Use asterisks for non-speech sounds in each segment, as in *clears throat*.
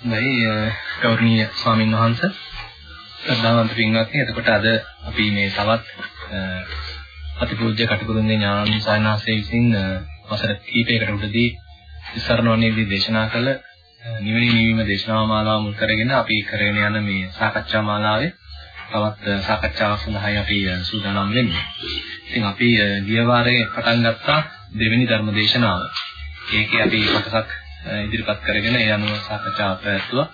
නැයි ගෞරවනීය ස්වාමින් වහන්සේ ශ්‍රද්ධාවන්ත පින්වත්නි එතකොට අද අපි මේ තවත් අතිපූජ්‍ය කටුකුරුන්ගේ ඥානන් සයනාසේ විසින් වසර කීපයකට උඩදී ඉස්සරණ වන්නේදී දේශනා කළ නිවැරදි නිවීම දේශනා මාලාව මුල් කරගෙන අපි කරගෙන යන මේ සාකච්ඡා මාලාවේ තවත් සාකච්ඡාවක් සඳහායි අපි සූදානම් වෙන්නේ. ඉතින් අපි ගිය වාරේ පටන් ගත්තා දෙවෙනි ධර්ම දේශනාව. ඒකේ අපි කොටසක් ඉදිරිපත් කරගෙන ඒ අනුව සාකච්ඡාවක් පැවැත්තුවා.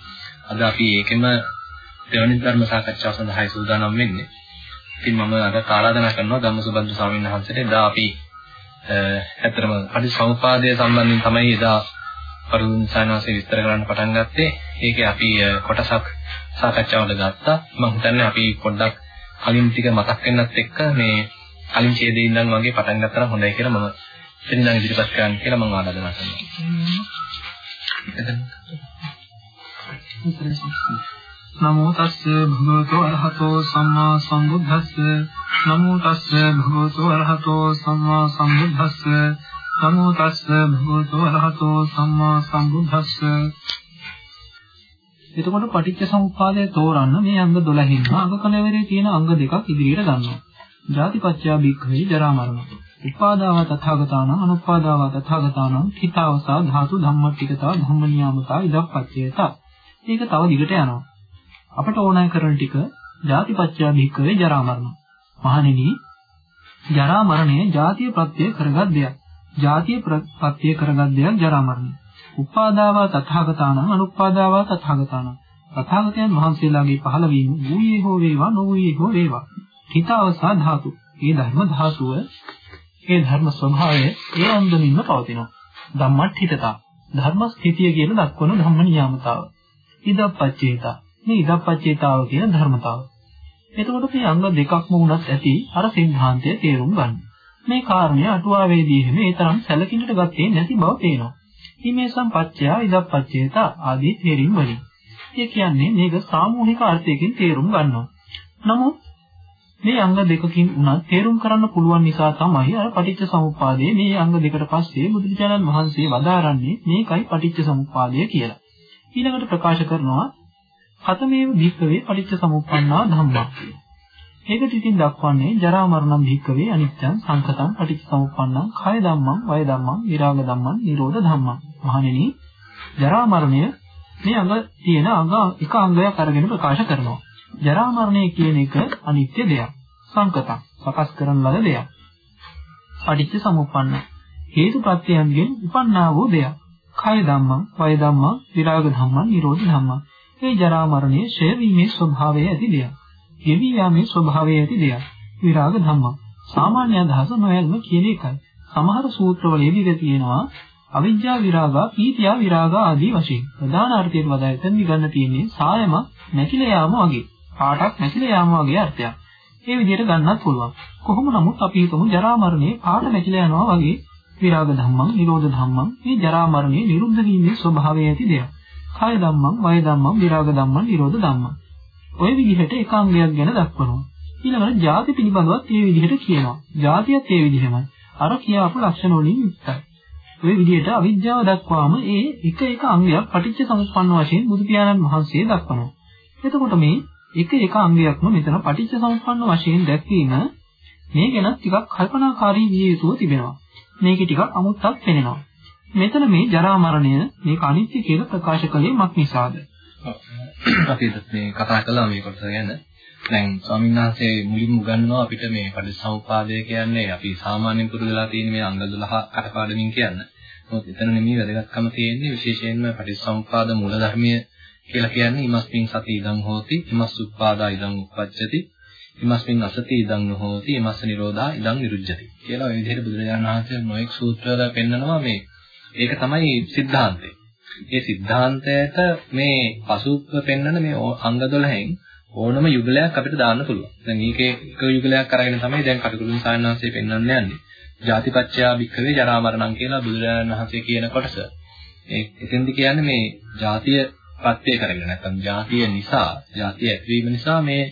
අද අපි ඒකෙම දෙවනි ධර්ම සාකච්ඡාව සඳහායි සූදානම් වෙන්නේ. ඉතින් මම අද ආරාධනා කරනවා ධම්මසුබන්දු ස්වාමීන් වහන්සේට එදා අපි ඇත්තටම පටිසමුපාදය සම්බන්ධයෙන් තමයි එදා පරිදුන් සානවාසේ විස්තර කරන්න පටන් ගත්තේ. ඒකේ අපි කොටසක් සාකච්ඡාවට ගත්තා. මම හිතන්නේ අපි පොඩ්ඩක් කලින් ටික මතක් වෙන්නත් එක්ක මේ කලින් ඡේදයේ ඉඳන් වගේ පටන් ගත්තා නම් හොඳයි කියලා මම එතනින් ඉදිරිපත් කරන්න කියලා මම ආරාධනා කරනවා. නමෝ තස්ස භගවතු අරහතෝ සම්මා සම්බුද්දස්ස නමෝ තස්ස භගවතු අරහතෝ සම්මා සම්බුද්දස්ස නමෝ තස්ස භගවතු අරහතෝ සම්මා සම්බුද්දස්ස එතකොට පටිච්ච සමුප්පාදය තෝරන්න මේ අංග 12න් අංග කලවරේ තියෙන අංග දෙකක් ඉදිරියට ගන්නවා. ජාතිපච්චය බික්ඛවේ ජරා මරණ. උපාදාව තථාගතාන අනුපාදාව තථාගතාන හිතාවසා ධාතු ධම්මටිකතා ධම්මනියාමතා ඉදප්පච්චේතා. ඒක තව දිගට යනවා. අපට ඕනෑ කරන ටික ජාතිපච්චය භික්කවේ ජරා මරණ. මහණෙනි ජරා මරණය ජාතිය ප්‍රත්‍ය කරගත් දෙයක්. ජාතිය ප්‍රත්‍ය කරගත් දෙයක් ජරා මරණය. උපාදාව තථාගතාන අනුපාදාව තථාගතාන තථාගතයන් වහන්සේලාගේ පහළවීම වූයේ හෝ වේවා නොවූයේ හෝ වේවා. හිතාවසා ධාතු. මේ ධර්ම ධාතුව ඒ ධර්ම ස්වභාවය ඒ අන්දමින්ම පවතිනවා. ධම්මට්ඨිතතා ධර්ම ස්ථිතිය කියන දක්වන ධම්ම නියාමතාව. ඉදප්පච්චේතා මේ ඉදප්පච්චේතාව කියන ධර්මතාව. එතකොට මේ අංග දෙකක්ම වුණත් ඇති අර සිද්ධාන්තය තේරුම් ගන්න. මේ කාරණය අටුවාවේදී හැම ඒ තරම් සැලකින්නට ගත්තේ නැති බව පේනවා. ීමේ සම්පච්චය ඉදප්පච්චේතා ආදී තේරීම් වලින්. ඒ කියන්නේ මේක සාමූහික අර්ථයකින් තේරුම් ගන්නවා. නමුත් මේ අංග දෙකකින් උනත් තේරුම් කරන්න පුළුවන් නිසා තමයි අර පටිච්ච සමුප්පාදයේ මේ අංග දෙකට පස්සේ බුදුරජාණන් වහන්සේ වදාරන්නේ මේකයි පටිච්ච සමුප්පාදය කියලා. ඊළඟට ප්‍රකාශ කරනවා කතමේව භික්කවේ පටිච්ච සමුප්පන්නා ධම්මා. ඒකට ඉතින් දක්වන්නේ ජරා මරණම් භික්කවේ අනිත්‍යං සංකතං පටිච්ච සමුප්පන්නං කය ධම්මං වය ධම්මං විරාග ධම්මං නිරෝධ ධම්මං. මහණෙනි ජරා මරණය මේ අංග තියෙන අංග එක අංගයක් අරගෙන ප්‍රකාශ කරනවා. ජරා මරණය කියන එක අනිත්‍ය දෙයක්. සංකතක්. සකස් කරන ලද දෙයක්. පටිච්ච සමුප්පන්න. හේතු ප්‍රත්‍යයන්ගෙන් උපන්නා වූ දෙයක්. කය ධම්මං, වය ධම්මං, විරාග ධම්මං, නිරෝධ ධම්මං. මේ ජරා මරණය ඡය වීමේ ස්වභාවය ඇති දෙයක්. ගෙවි යාමේ ස්වභාවය ඇති දෙයක්. විරාග ධම්මං. සාමාන්‍ය අදහස නොයල්ම කියන එකයි. සමහර සූත්‍රවලදී තියෙනවා අවිජ්ජා විරාගා පීතියා විරාගා ආදී වශයෙන් ප්‍රධාන අර්ථයෙන් වදා එතෙන්දි ගන්න තියෙන්නේ සායම නැකිල යාම වගේ කාටත් නැතිල යාම වගේ අර්ථයක්. ඒ විදිහට ගන්නත් පුළුවන්. කොහොම නමුත් අපි හිතමු ජරා මරණේ කාට නැතිල යනවා වගේ විරාග ධම්මං, නිරෝධ ධම්මං මේ ජරා මරණේ නිරුද්ධ වීමේ ස්වභාවය ඇති දෙයක්. කාය ධම්මං, වය ධම්මං, විරාග ධම්මං, නිරෝධ ධම්මං. ওই විදිහට එකාංගයක් ගැන දක්වනවා. ඊළඟට ಜಾති පිළිබඳවත් මේ විදිහට කියනවා. ಜಾතියත් මේ විදිහමයි. අර කියාපු ලක්ෂණ වලින් යුක්තයි. ওই විදිහට අවිද්‍යාව දක්වාම ඒ එක එක අංගයක් පටිච්ච සමුප්පන්න වශයෙන් බුදු පියාණන් වහන්සේ දක්වනවා. එතකොට මේ එක එක අංගයක්ම මෙතන පටිච්ච සමුප්පන්න වශයෙන් දැක්වීම මේ ගැන ටිකක් කල්පනාකාරී විය යුතුව තිබෙනවා. මේක ටිකක් අමුත්තක් පෙනෙනවා. මෙතන මේ ජරා මරණය මේක අනිත්‍ය කියලා ප්‍රකාශ කළේ මක් නිසාද? අපි මේ කතා කළා මේ කොටස ගැන. දැන් ස්වාමීන් වහන්සේ මුලින්ම උගන්වනවා අපිට මේ පටිච්චසමුපාදය කියන්නේ අපි සාමාන්‍යයෙන් පුරුදු වෙලා තියෙන මේ අංග 12 කටපාඩමින් කියන්න. මොකද එතන නෙමෙයි වැදගත්කම තියෙන්නේ විශේෂයෙන්ම පටිච්චසමුපාද මූලධර්මයේ කියලා කියන්නේ ඉමස්මින් සති ඉදං හෝති ඉමස් උප්පාදා ඉදං උප්පච්චති ඉමස්මින් අසති ඉදං නොහෝති ඉමස්ස නිරෝධා ඉදං නිරුද්ධති කියලා ඔය විදිහට බුදුරජාණන් වහන්සේ නොඑක් සූත්‍රවල පෙන්නනවා මේ ඒක තමයි සිද්ධාන්තය. මේ සිද්ධාන්තයට මේ පසුත්ව පෙන්නන මේ අංග 12න් ඕනම යුගලයක් අපිට දාන්න පුළුවන්. දැන් මේකේ එක යුගලයක් අරගෙන තමයි දැන් කටුකුරුන් සායනාංශය පෙන්වන්න යන්නේ. ජාතිපච්චයා භික්ඛවේ ජරා මරණං කියලා බුදුරජාණන් වහන්සේ කියන කොටස. ඒ එතෙන්දි කියන්නේ මේ ජාතිය ප්‍රත්‍ය කරගෙන නැත්නම් ජාතිය නිසා ජාතිය ඇතිවීම නිසා මේ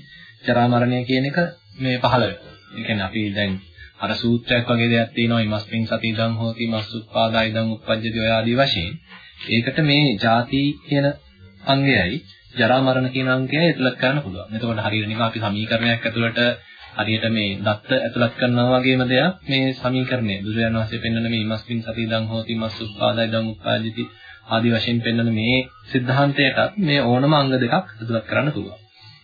ජරා මරණය කියන එක මේ පහළ වෙනවා. ඒ කියන්නේ අපි දැන් අර සූත්‍රයක් වගේ දෙයක් තියෙනවා ඉමස්මින් සතිදං හෝති මස්සුප්පාදා ඉදං උප්පජ්ජති ඔය ආදී වශයෙන්. ඒකට මේ ජාති කියන අංගයයි ජරා මරණ කියන අංගයයි ඇතුළත් කරන්න පුළුවන්. එතකොට හරියට නිකන් අපි සමීකරණයක් ඇතුළට හරියට මේ දත්ත ඇතුළත් කරනවා වගේම දෙයක් මේ සමීකරණය. බුදුරජාණන් වහන්සේ පෙන්වන මේ ඉමස්මින් සතිදං හෝති මස් උපාදයි දං උපාදිති ආදි වශයෙන් පෙන්වන මේ સિદ્ધාන්තයටත් මේ ඕනම අංග දෙකක් ඇතුළත් කරන්න පුළුවන්.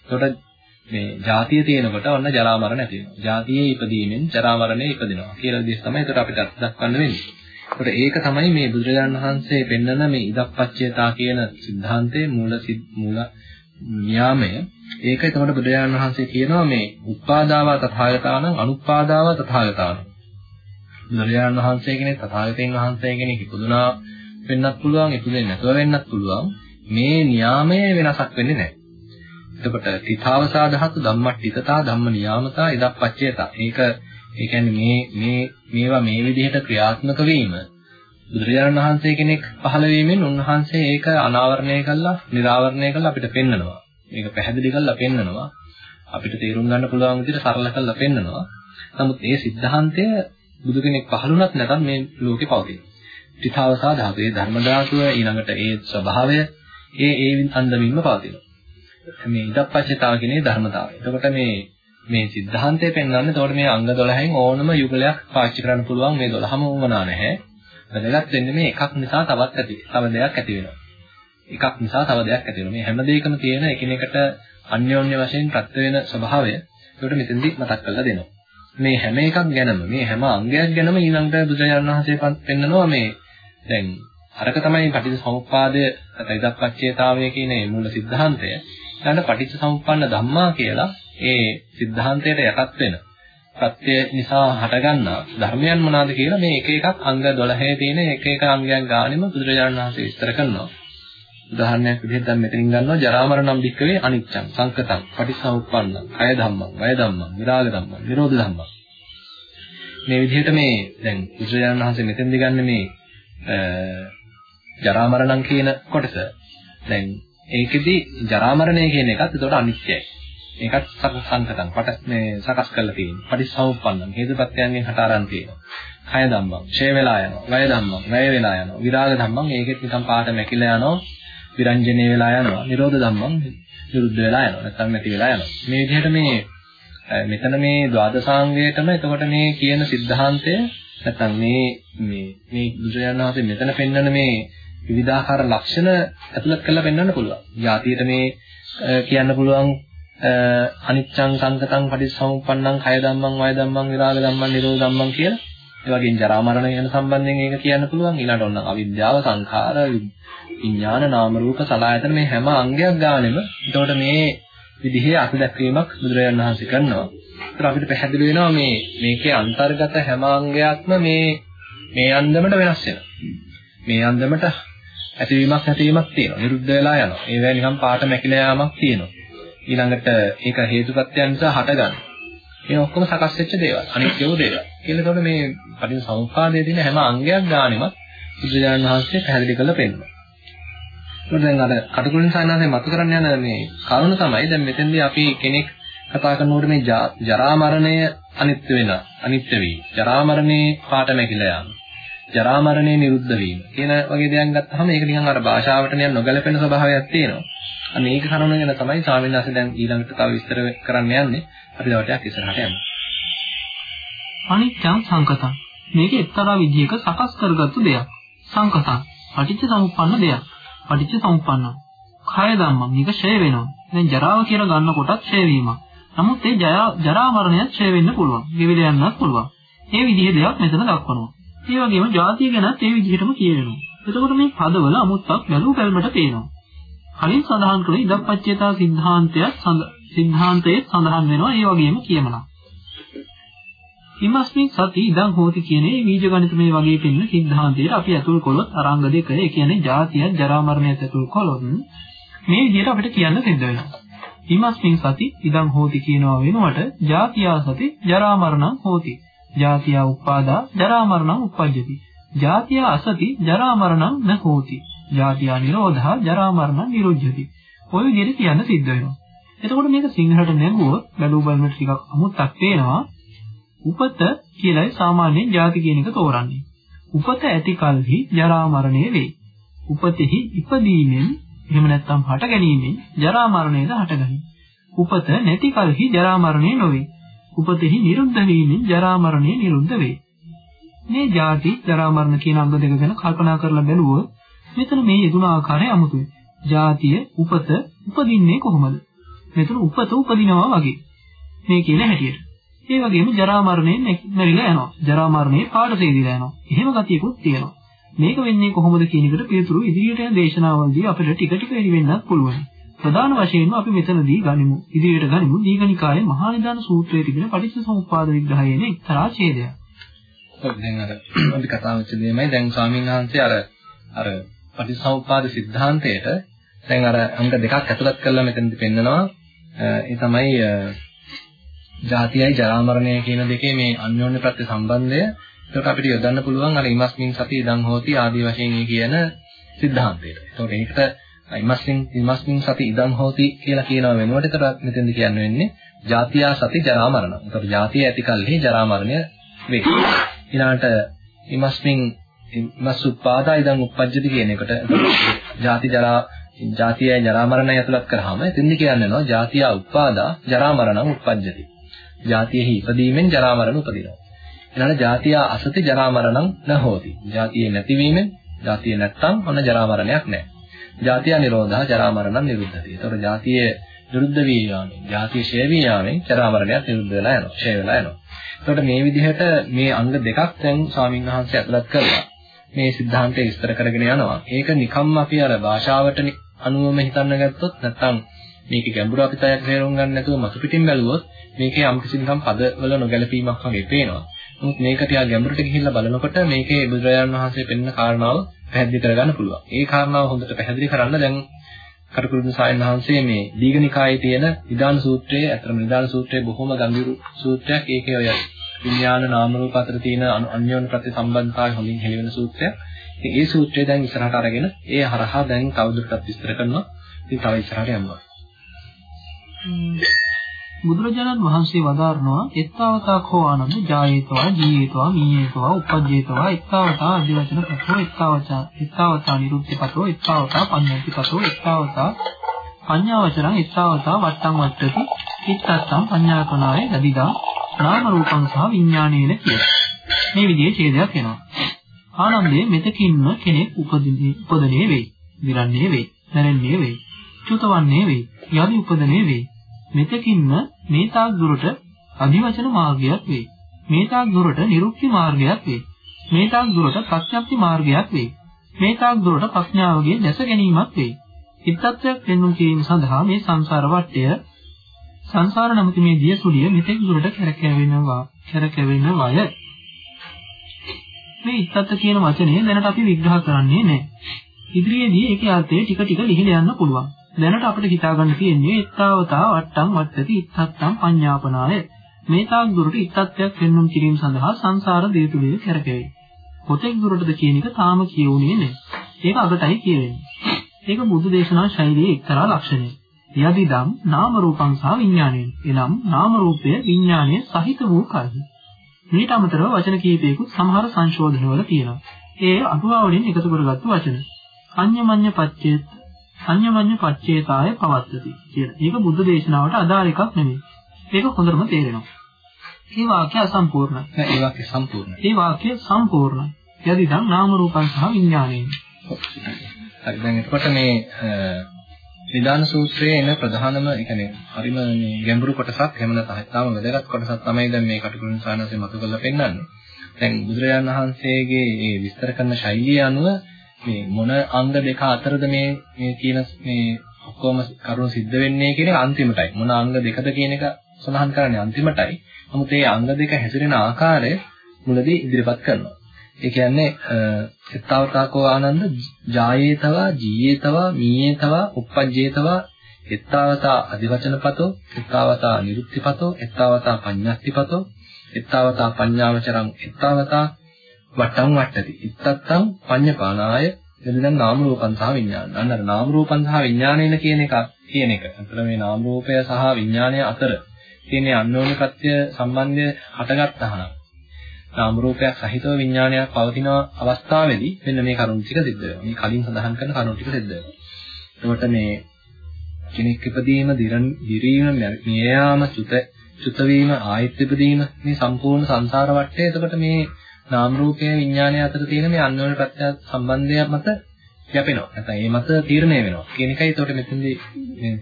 ඒකට මේ ජාතිය තියෙනකොට ඔන්න ජරා මරණ ඇති වෙනවා. ජාතියේ ඉපදීමෙන් ජරා මරණේ ඉපදිනවා කියලා දෙස් තමයි ඒකට අපිට දක්වන්න වෙන්නේ. ඒකට ඒක තමයි මේ බුදුරජාණන් වහන්සේ පෙන්වන මේ ඉදක්පච්චේතා කියන સિદ્ધාන්තයේ මූල මූල න්‍යාමය. ඒකයි තමයි බුදුරජාණන් වහන්සේ කියනවා මේ උපාදාව තථාගතානං අනුපාදාව තථාගතානං. බුදුරජාණන් වහන්සේ කෙනෙක් තථාගතයන් වහන්සේ කෙනෙක් ඉපදුනා එක් වෙන්නත් පුළුවන් ඒ තුලින් නැතුව වෙන්නත් පුළුවන් මේ න්‍යාමය වෙනසක් වෙන්නේ නැහැ එතකොට තිතාවසා ධාතු ධම්මට්ඨිතතා ධම්ම නියාමතා ඉදප්පච්චේතා ඒක ඒ කියන්නේ මේ මේ මේවා මේ විදිහට ක්‍රියාත්මක වීම බුදුරජාණන් වහන්සේ කෙනෙක් පහළ වීමෙන් උන්වහන්සේ ඒක අනාවරණය කළා, නිරාවරණය කළා අපිට පෙන්නනවා. මේක පැහැදිලි කරලා පෙන්නනවා. අපිට තේරුම් ගන්න පුළුවන් විදිහට සරල කරලා පෙන්නනවා. නමුත් මේ સિદ્ધාන්තය බුදු කෙනෙක් පහළුණත් නැත්නම් මේ ලෝකේ පවතිනවා. ත්‍ිතාව සහ ධාතු. ඒ ධර්ම ධාතුව ඊළඟට ඒ ස්වභාවය ඒ ඒ අන්දමින්ම පවතිනවා. මේ ඉදප්පච්චතාව කියන්නේ ධර්මතාවය. එතකොට මේ මේ સિદ્ધාන්තය පෙන්වන්නේ එතකොට මේ අංග 12න් ඕනම යුගලයක් පාවිච්චි කරන්න පුළුවන් මේ 12ම වමනා නැහැ. වැඩගත් වෙන්නේ මේ එකක් නිසා තවත් ඇති. තව දෙයක් ඇති වෙනවා. එකක් නිසා තව දෙයක් ඇති වෙනවා. මේ හැම දෙයකම තියෙන එකිනෙකට අන්‍යෝන්‍ය වශයෙන් ප්‍රත්‍ය වෙන ස්වභාවය ඒකට මෙතෙන්දී මතක් කරලා දෙනවා. මේ හැම එකක් ගැනම මේ හැම අංගයක් ගැනම ඊළඟට බුදුරජාණන් වහන්සේ පෙන්නනවා මේ දැන් අරක තමයි පටිච්චසමුප්පාදය ඉදප්පච්චේතාවය කියන මේ මූල સિદ્ધාන්තය. ඊළඟ පටිච්චසමුප්පන්න ධම්මා කියලා ඒ સિદ્ધාන්තයට යටත් වෙන ප්‍රත්‍ය නිසා හටගන්නා ධර්මයන් මොනවාද කියලා මේ එක එකක් අංග 12 තියෙන එක එක අංගයක් ගානෙම බුදුරජාණන් වහන්සේ විස්තර කරනවා. උදාහරණයක් විදිහට දැන් මෙතනින් ගන්නවා ජරා මරණම් වික්කවේ අනිච්චං සංකතං පටිසමුප්පන්නං කය ධම්මං වය ධම්මං විරාග ධම්මං නිරෝධ ධම්මං මේ විදිහට මේ දැන් බුදුරජාණන් වහන්සේ මෙතෙන්දි ගන්න මේ ජරා මරණම් කියන කොටස. දැන් ඒකෙදි ජරා මරණය කියන එකත් ඒතකොට අනිත්‍යයි. ඒකත් සංකතම් පට මේ සකස් කරලා තියෙනවා. පටිසමුප්පන්නම් හේතුපත්‍යයන්ගෙන් හට අරන් තියෙනවා. කය ධම්මම්, ඡේ වෙලා යනවා. වය ධම්මම්, වැය වෙලා යනවා. විරාග ධම්මම් ඒකෙත් නිකන් පාට මැකිලා යනවා. විරංජනේ වෙලා යනවා. නිරෝධ ධම්මම් නිරුද්ධ වෙලා යනවා. නැත්නම් නැති වෙලා යනවා. මේ විදිහට මේ මෙතන මේ ද්වාදසාංගයටම එතකොට මේ කියන સિદ્ધාන්තය නැත්නම් මේ මේ මේ බුදුරජාණන් වහන්සේ මෙතන පෙන්වන මේ විවිධාකාර ලක්ෂණ ඇතුළත් කරලා පෙන්වන්න පුළුවන්. යාතියට මේ කියන්න පුළුවන් අනිච්චං සංකතං පටිච්චසමුප්පන්නං කය ධම්මං වය ධම්මං විරාග ධම්මං නිරෝධ ධම්මං කියලා. ඒ වගේම ජරා මරණ යන සම්බන්ධයෙන් ඒක කියන්න පුළුවන්. ඊළඟට ඔන්න අවිද්‍යාව සංඛාර විඥාන නාම රූප සලආයතන මේ හැම අංගයක් ගානෙම එතකොට මේ විදිහේ අත්දැකීමක් බුදුරජාණන් වහන්සේ කරනවා. ඒත් අපිට පැහැදිලි වෙනවා මේ මේකේ අන්තර්ගත හැම අංගයක්ම මේ මේ අන්දමට වෙනස් වෙනවා. මේ අන්දමට ඇතිවීමක් නැතිවීමක් තියෙනවා. නිරුද්ධ වෙලා යනවා. ඒවැ නිකන් පාට මැකිලා යාමක් තියෙනවා. ඊළඟට ඒක හේතුපත්‍යයන් නිසා හටගන්නවා. මේ ඔක්කොම සකස් වෙච්ච දේවල්. අනිත්‍ය වූ දේවල්. කියලා එතකොට මේ පටිච්ච සමුප්පාදයේ තියෙන හැම අංගයක් ගානෙම බුදුරජාණන් වහන්සේ පැහැදිලි කරලා පෙන්නනවා. ඒක දැන් අර කටුකුරුන් සායනාවේ මතු කරන්න යන මේ කරුණ තමයි දැන් මෙතෙන්දී අපි කෙනෙක් කතා කරනකොට මේ ජරා මරණය අනිත්‍ය වෙන අනිත්‍ය වී ජරා මරණේ පාට මැකිලා යාම ජරා මරණය නිරුද්ධ වීම කියන වගේ දේයන් ගත්තාම ඒක නිකන් අර භාෂාවට නිකන් නොගැලපෙන ස්වභාවයක් තියෙනවා. අන්න ඒක කරුණ ගැන තමයි ස්වාමීන් වහන්සේ දැන් ඊළඟට තව විස්තර කරන්න යන්නේ. අපි දවටයක් ඉස්සරහට යමු. අනිත්‍යං සංකතං. මේක එක්තරා විදිහක සකස් කරගත්තු දෙයක්. සංකතං. පටිච්ච සමුප්පන්න දෙයක්. පටිච්ච සමුප්පන්න. කය ධම්ම මේක ඡය වෙනවා. දැන් ජරාව කියලා ගන්න කොටත් ඡය වීමක්. නමුත් ඒ ජරා මරණයත් ඡය වෙන්න පුළුවන්. ගෙවිල යන්නත් පුළුවන්. මේ විදිහේ දෙයක් මෙතන දක්වනවා. ඒ වගේම ජාතිය ගැනත් ඒ විදිහටම කියවෙනවා. එතකොට මේ පදවල අමුත්තක් බැලු බැලමට පේනවා. කලින් සඳහන් කළේ ඉදප්පච්චේතා සිද්ධාන්තයක් සිද්ධාන්තයේ සඳහන් වෙනවා ඒ වගේම කියමනක්. ඉමස්මින් සති ඉදං හෝති කියන මේ බීජ ගණිතමය වගේ පෙන්න සිද්ධාන්තයට අපි අතුල් කළොත් අරංග දෙක ඒ කියන්නේ ජාතිය ජරා මරණයත් අතුල් කළොත් මේ විදිහට අපිට කියන්න සිද්ධ වෙනවා. ඉමස්මින් සති ඉදං හෝති කියනවා වෙනුවට ජාතියා සති ජරා මරණං හෝති. ජාතියා උපාදා ජරා මරණං උපජ්ජති. ජාතියා අසති ජරා මරණං න හෝති. ජාතියා නිරෝධා ජරා මරණං නිරුද්ධති. ඔය විදිහට කියන්න සිද්ධ වෙනවා. එතකොට මේක සිංහලට නැගුවොත් බැලු බලන්න ටිකක් අමුත්තක් පේනවා. උපත කියලායි සාමාන්‍යයෙන් ಜಾති කියන එක තෝරන්නේ. උපත ඇති කලෙහි ජරා මරණය වේ. උපතෙහි ඉපදීමෙන් එහෙම නැත්නම් හට ගැනීමෙන් ජරා මරණයද හටගනී. උපත නැති කලෙහි ජරා මරණය නොවේ. උපතෙහි නිරුද්ධ වීමෙන් ජරා මරණය නිරුද්ධ වේ. මේ ජාති ජරා මරණ කියන අංග දෙක ගැන කල්පනා කරලා බැලුවොත් මෙතන මේ යෙදුන ආකාරය අමුතුයි. ජාතිය උපත උපදින්නේ කොහොමද? මෙතන උපත උපදිනවා වගේ. මේ කියන හැටියට. ඒ වගේම ජරා මරණයෙන් මැරිලා යනවා. ජරා මරණේ පාඩසෙදිලා යනවා. එහෙම ගතියකුත් තියෙනවා. මේක වෙන්නේ කොහොමද කියන එකට පිළිතුරු ඉදිරියට යන දේශනාවලදී අපිට ටික ටික එළි වෙන්නත් පුළුවන්. ප්‍රධාන වශයෙන්ම අපි මෙතනදී ගනිමු. ඉදිරියට ගනිමු දීඝනිකායේ මහා නිදාන සූත්‍රයේ තිබෙන පටිච්චසමුප්පාද විග්‍රහයේන එක්තරා ඡේදයක්. ඔව් දැන් අර අපි කතා වෙච්ච දෙයමයි දැන් ස්වාමීන් වහන්සේ අර අර පටිච්චසමුප්පාද සිද්ධාන්තයට දැන් අර අංග දෙකක් ඇතුළත් කරලා මෙතනදී පෙන්නනවා. ඒ තමයි ජාතියයි ජරා මරණය කියන දෙකේ මේ අන්‍යෝන්‍ය ප්‍රත්‍ය සම්බන්ධය එතකොට අපිට යොදන්න පුළුවන් අර ඉමස්මින් සති ඉදං හෝති ආදී වශයෙන් කියන સિદ્ધාන්තයට. එතකොට ඒකට ඉමස්මින් ඉමස්මින් සති ඉදං හෝති කියලා කියනවා වෙනුවට එතකොට මෙතෙන්ද කියන්න වෙන්නේ ජාතියා සති ජරා මරණ. එතකොට ජාතිය ඇති කල්හි ජරා මරණය වේ. ඊළඟට ඉමස්මින් ඉමස් උපාදා ඉදං උපජ්ජති කියන එකට ජාති ජරා ජාතියයි ජරා මරණය ඇතුළත් කරාම එතෙන්ද කියන්නේනවා ජාතිය උපාදා ජරා මරණං උපජ්ජති. ජාතියෙහි ඉපදීමෙන් ජරා මරණ උපදිනවා. ඊළඟ ජාතිය අසති ජරා මරණං නහෝති. ජාතියේ නැතිවීම, ජාතිය නැත්තම් ඔන්න ජරා මරණයක් නැහැ. ජාතිය නිරෝධා ජරා මරණං නිරුද්ධති. ඒතකොට ජාතිය නිරුද්ධ වී යාමෙන්, ජාතිය ඡය වී යාමෙන් ජරා මරණයක් නිරුද්ධ වෙලා යනවා. ඡය වෙලා යනවා. එතකොට මේ විදිහට මේ අංග දෙකක් දැන් ස්වාමීන් වහන්සේ අදලත් කරලා මේ સિદ્ધාන්තය විස්තර කරගෙන යනවා. ඒක නිකම්ම අපි අර භාෂාවට අනුවම හිතන්න ගත්තොත් නැත්නම් මේකේ ගැඹුරු අපි තයක් තේරුම් ගන්න නැතුව මතු පිටින් බැලුවොත් මේකේ යම්කිසි නිකම් පදවල නොගැලපීමක් වගේ පේනවා. නමුත් මේක ටිකක් ගැඹුරට ගිහිල්ලා බලනකොට මේකේ බුදුරජාණන් වහන්සේ පෙන්න කාරණාව පැහැදිලි කරගන්න පුළුවන්. ඒ කාරණාව හොඳට පැහැදිලි කරන්න දැන් කටුකුරුන් සායන් වහන්සේ මේ දීඝනිකායේ තියෙන නිදාන සූත්‍රයේ අතරම නිදාන සූත්‍රයේ බොහොම ගැඹුරු සූත්‍රයක්. ඒකේ ඔය විඥාන නාම රූප අතර තියෙන අන්‍යෝන්‍ය ප්‍රතිසම්බන්ධතාවය හොඳින් හෙළිවෙන සූත්‍රයක්. ඉතින් ඒ සූත්‍රය දැන් ඉස්සරහට අරගෙන ඒ හරහා දැන් තවදුරටත් විස්තර කරනවා. ඉතින් තව ඉස්සරහට යනවා. බුදුරජාණන් වහන්සේ වදාරනවා එත්තාවතා කෝ ආනන්ද ජායේතවා ජීයේතවා මීයේතවා උපජ්ජේතවා එත්තාවතා අධිවචන පතෝ එත්තාවතා එත්තාවතා නිරුක්තිපතෝ එත්තාවතා පඤ්ඤාතිපතෝ එත්තාවතා පඤ්ඤාවචරං එත්තාවතා වට්ටං වට්ටති ඉත්තත්තම් පඤ්ඤාකනාය දදිදා නාම රූපං සහ විඥානේන කිය. මේ විදිහේ ඡේදයක් එනවා. ආනන්දේ මෙතකින්ම කෙනෙක් උපදින්නේ උපදනේ වෙයි. විරන්නේ වෙයි. නැරෙන්නේ වෙයි. චුතවන්නේ වෙයි. යලි උපදනේ වෙයි. මෙතකින්ම මේ තාක් දුරට අධිවචන මාර්ගයක් වේ. මේ තාක් දුරට නිරුක්ති මාර්ගයක් වේ. මේ තාක් දුරට ප්‍රඥප්ති මාර්ගයක් වේ. මේ තාක් දුරට ප්‍රඥාවගේ දැස ගැනීමක් වේ. ඉත්තත්වයක් පෙන්වුම් කිරීම සඳහා මේ සංසාර වටය සංසාර නමුති මේ දියසුලිය මෙතෙක් දුරට කැරකෙවෙනවා කැරකෙවෙනවය. මේ ඉත්තත් කියන වචනේ දැනට අපි විග්‍රහ කරන්නේ නැහැ. ඉදිරියේදී ඒකේ අර්ථය ටික ටික ලිහිල යන්න පුළුවන්. දැනට අපිට හිතා ගන්න තියෙන්නේ ඊත්තාවතා වට්ටම් වට්ටති ඉත්තත්තම් පඤ්ඤාපනාය. මේ තාක් දුරට ඉත්තත්වයක් පෙන්වුම් කිරීම සඳහා සංසාර දේතුලිය කරකැවේ. කොතෙක් දුරටද කියන එක තාම කියුණේ නැහැ. ඒක අගටයි කියවෙන්නේ. ඒක බුදු දේශනා ශෛලියේ එක්තරා ලක්ෂණයක්. යදිදම් නාම රූපං සහ විඥානයෙන්. එනම් නාම රූපය විඥානයේ සහිත වූ කල්හි. මේට අමතරව වචන කීපයකුත් සමහර සංශෝධනවල තියෙනවා. ඒ අටුවාවලින් එකතු කරගත්තු වචන. අඤ්ඤමඤ්ඤ පච්චේත අඤ්ඤමඤ්ඤ පච්චේතාය පවත්තති කියලා. ඒක බුද්ධ දේශනාවට අදාළ එකක් නෙමෙයි. ඒක හොඳටම තේරෙනවා. මේ වාක්‍ය අසම්පූර්ණයි. ඒ වාක්‍ය සම්පූර්ණයි. මේ වාක්‍ය සම්පූර්ණයි. යදිදම් නාම රූපං සහ විඥානයෙන්. හරි දැන් එතකොට මේ නිදාන සූත්‍රයේ එන ප්‍රධානම කියන්නේ හරිම මේ ගැඹුරු කොටසක් එහෙම නැත්නම් වැදගත් කොටසක් තමයි දැන් මේ කටුකුරුන් සානසේ මතු කරලා පෙන්නන්නේ. දැන් බුදුරජාණන් වහන්සේගේ මේ විස්තර කරන ශෛලිය අනුව මේ මොන අංග දෙක අතරද මේ මේ කියන මේ ඔක්කොම කරුණු සිද්ධ වෙන්නේ කියන එක අන්තිමටයි. මොන අංග දෙකද කියන එක සඳහන් කරන්නේ අන්තිමටයි. නමුත් මේ අංග දෙක හැසිරෙන ආකාරය මුලදී ඉදිරිපත් කරනවා. ඒ කියන්නේ එත්තාවතාකෝ ආනන්ද ජායේතවා ජීයේතවා මීයේතවා uppajjේතවා එත්තාවතා අධිවචනපතෝ එත්තාවතා නිරුක්තිපතෝ එත්තාවතා පඤ්ඤාස්තිපතෝ එත්තාවතා පඤ්ඤාවචරං එත්තාවතා වට්ටම් වට්ටති. ඉත්තත්තම් පඤ්ඤපානාය එදිනම් නාම රූපං සහ විඥාන. අන්න අර නාම රූපං සහ විඥානේන කියන එක කියන එක. අතන මේ නාම රූපය සහ විඥානය අතර තියෙන අන්‍යෝන්‍ය ප්‍රත්‍ය සම්බන්ධය හටගත්තාම නාම රූපයක් සහිතව විඥානයක් පවතින අවස්ථාවේදී මෙන්න මේ කරුණු ටික සිද්ධ වෙනවා. මේ කලින් සඳහන් කරන කරුණු ටික සිද්ධ වෙනවා. එතකොට මේ කෙනෙක් ඉපදීම, දිරීම, මිය යාම, චුත චුත වීම, ආයත් ඉපදීම මේ සම්පූර්ණ සංසාර වටේ එතකොට මේ නාම රූපයේ විඥානය අතර තියෙන මේ අන්වන ප්‍රත්‍ය සම්බන්ධය මත යැපෙනවා. නැත්නම් ඒ මත තීරණය වෙනවා. කියන එකයි එතකොට මෙතනදී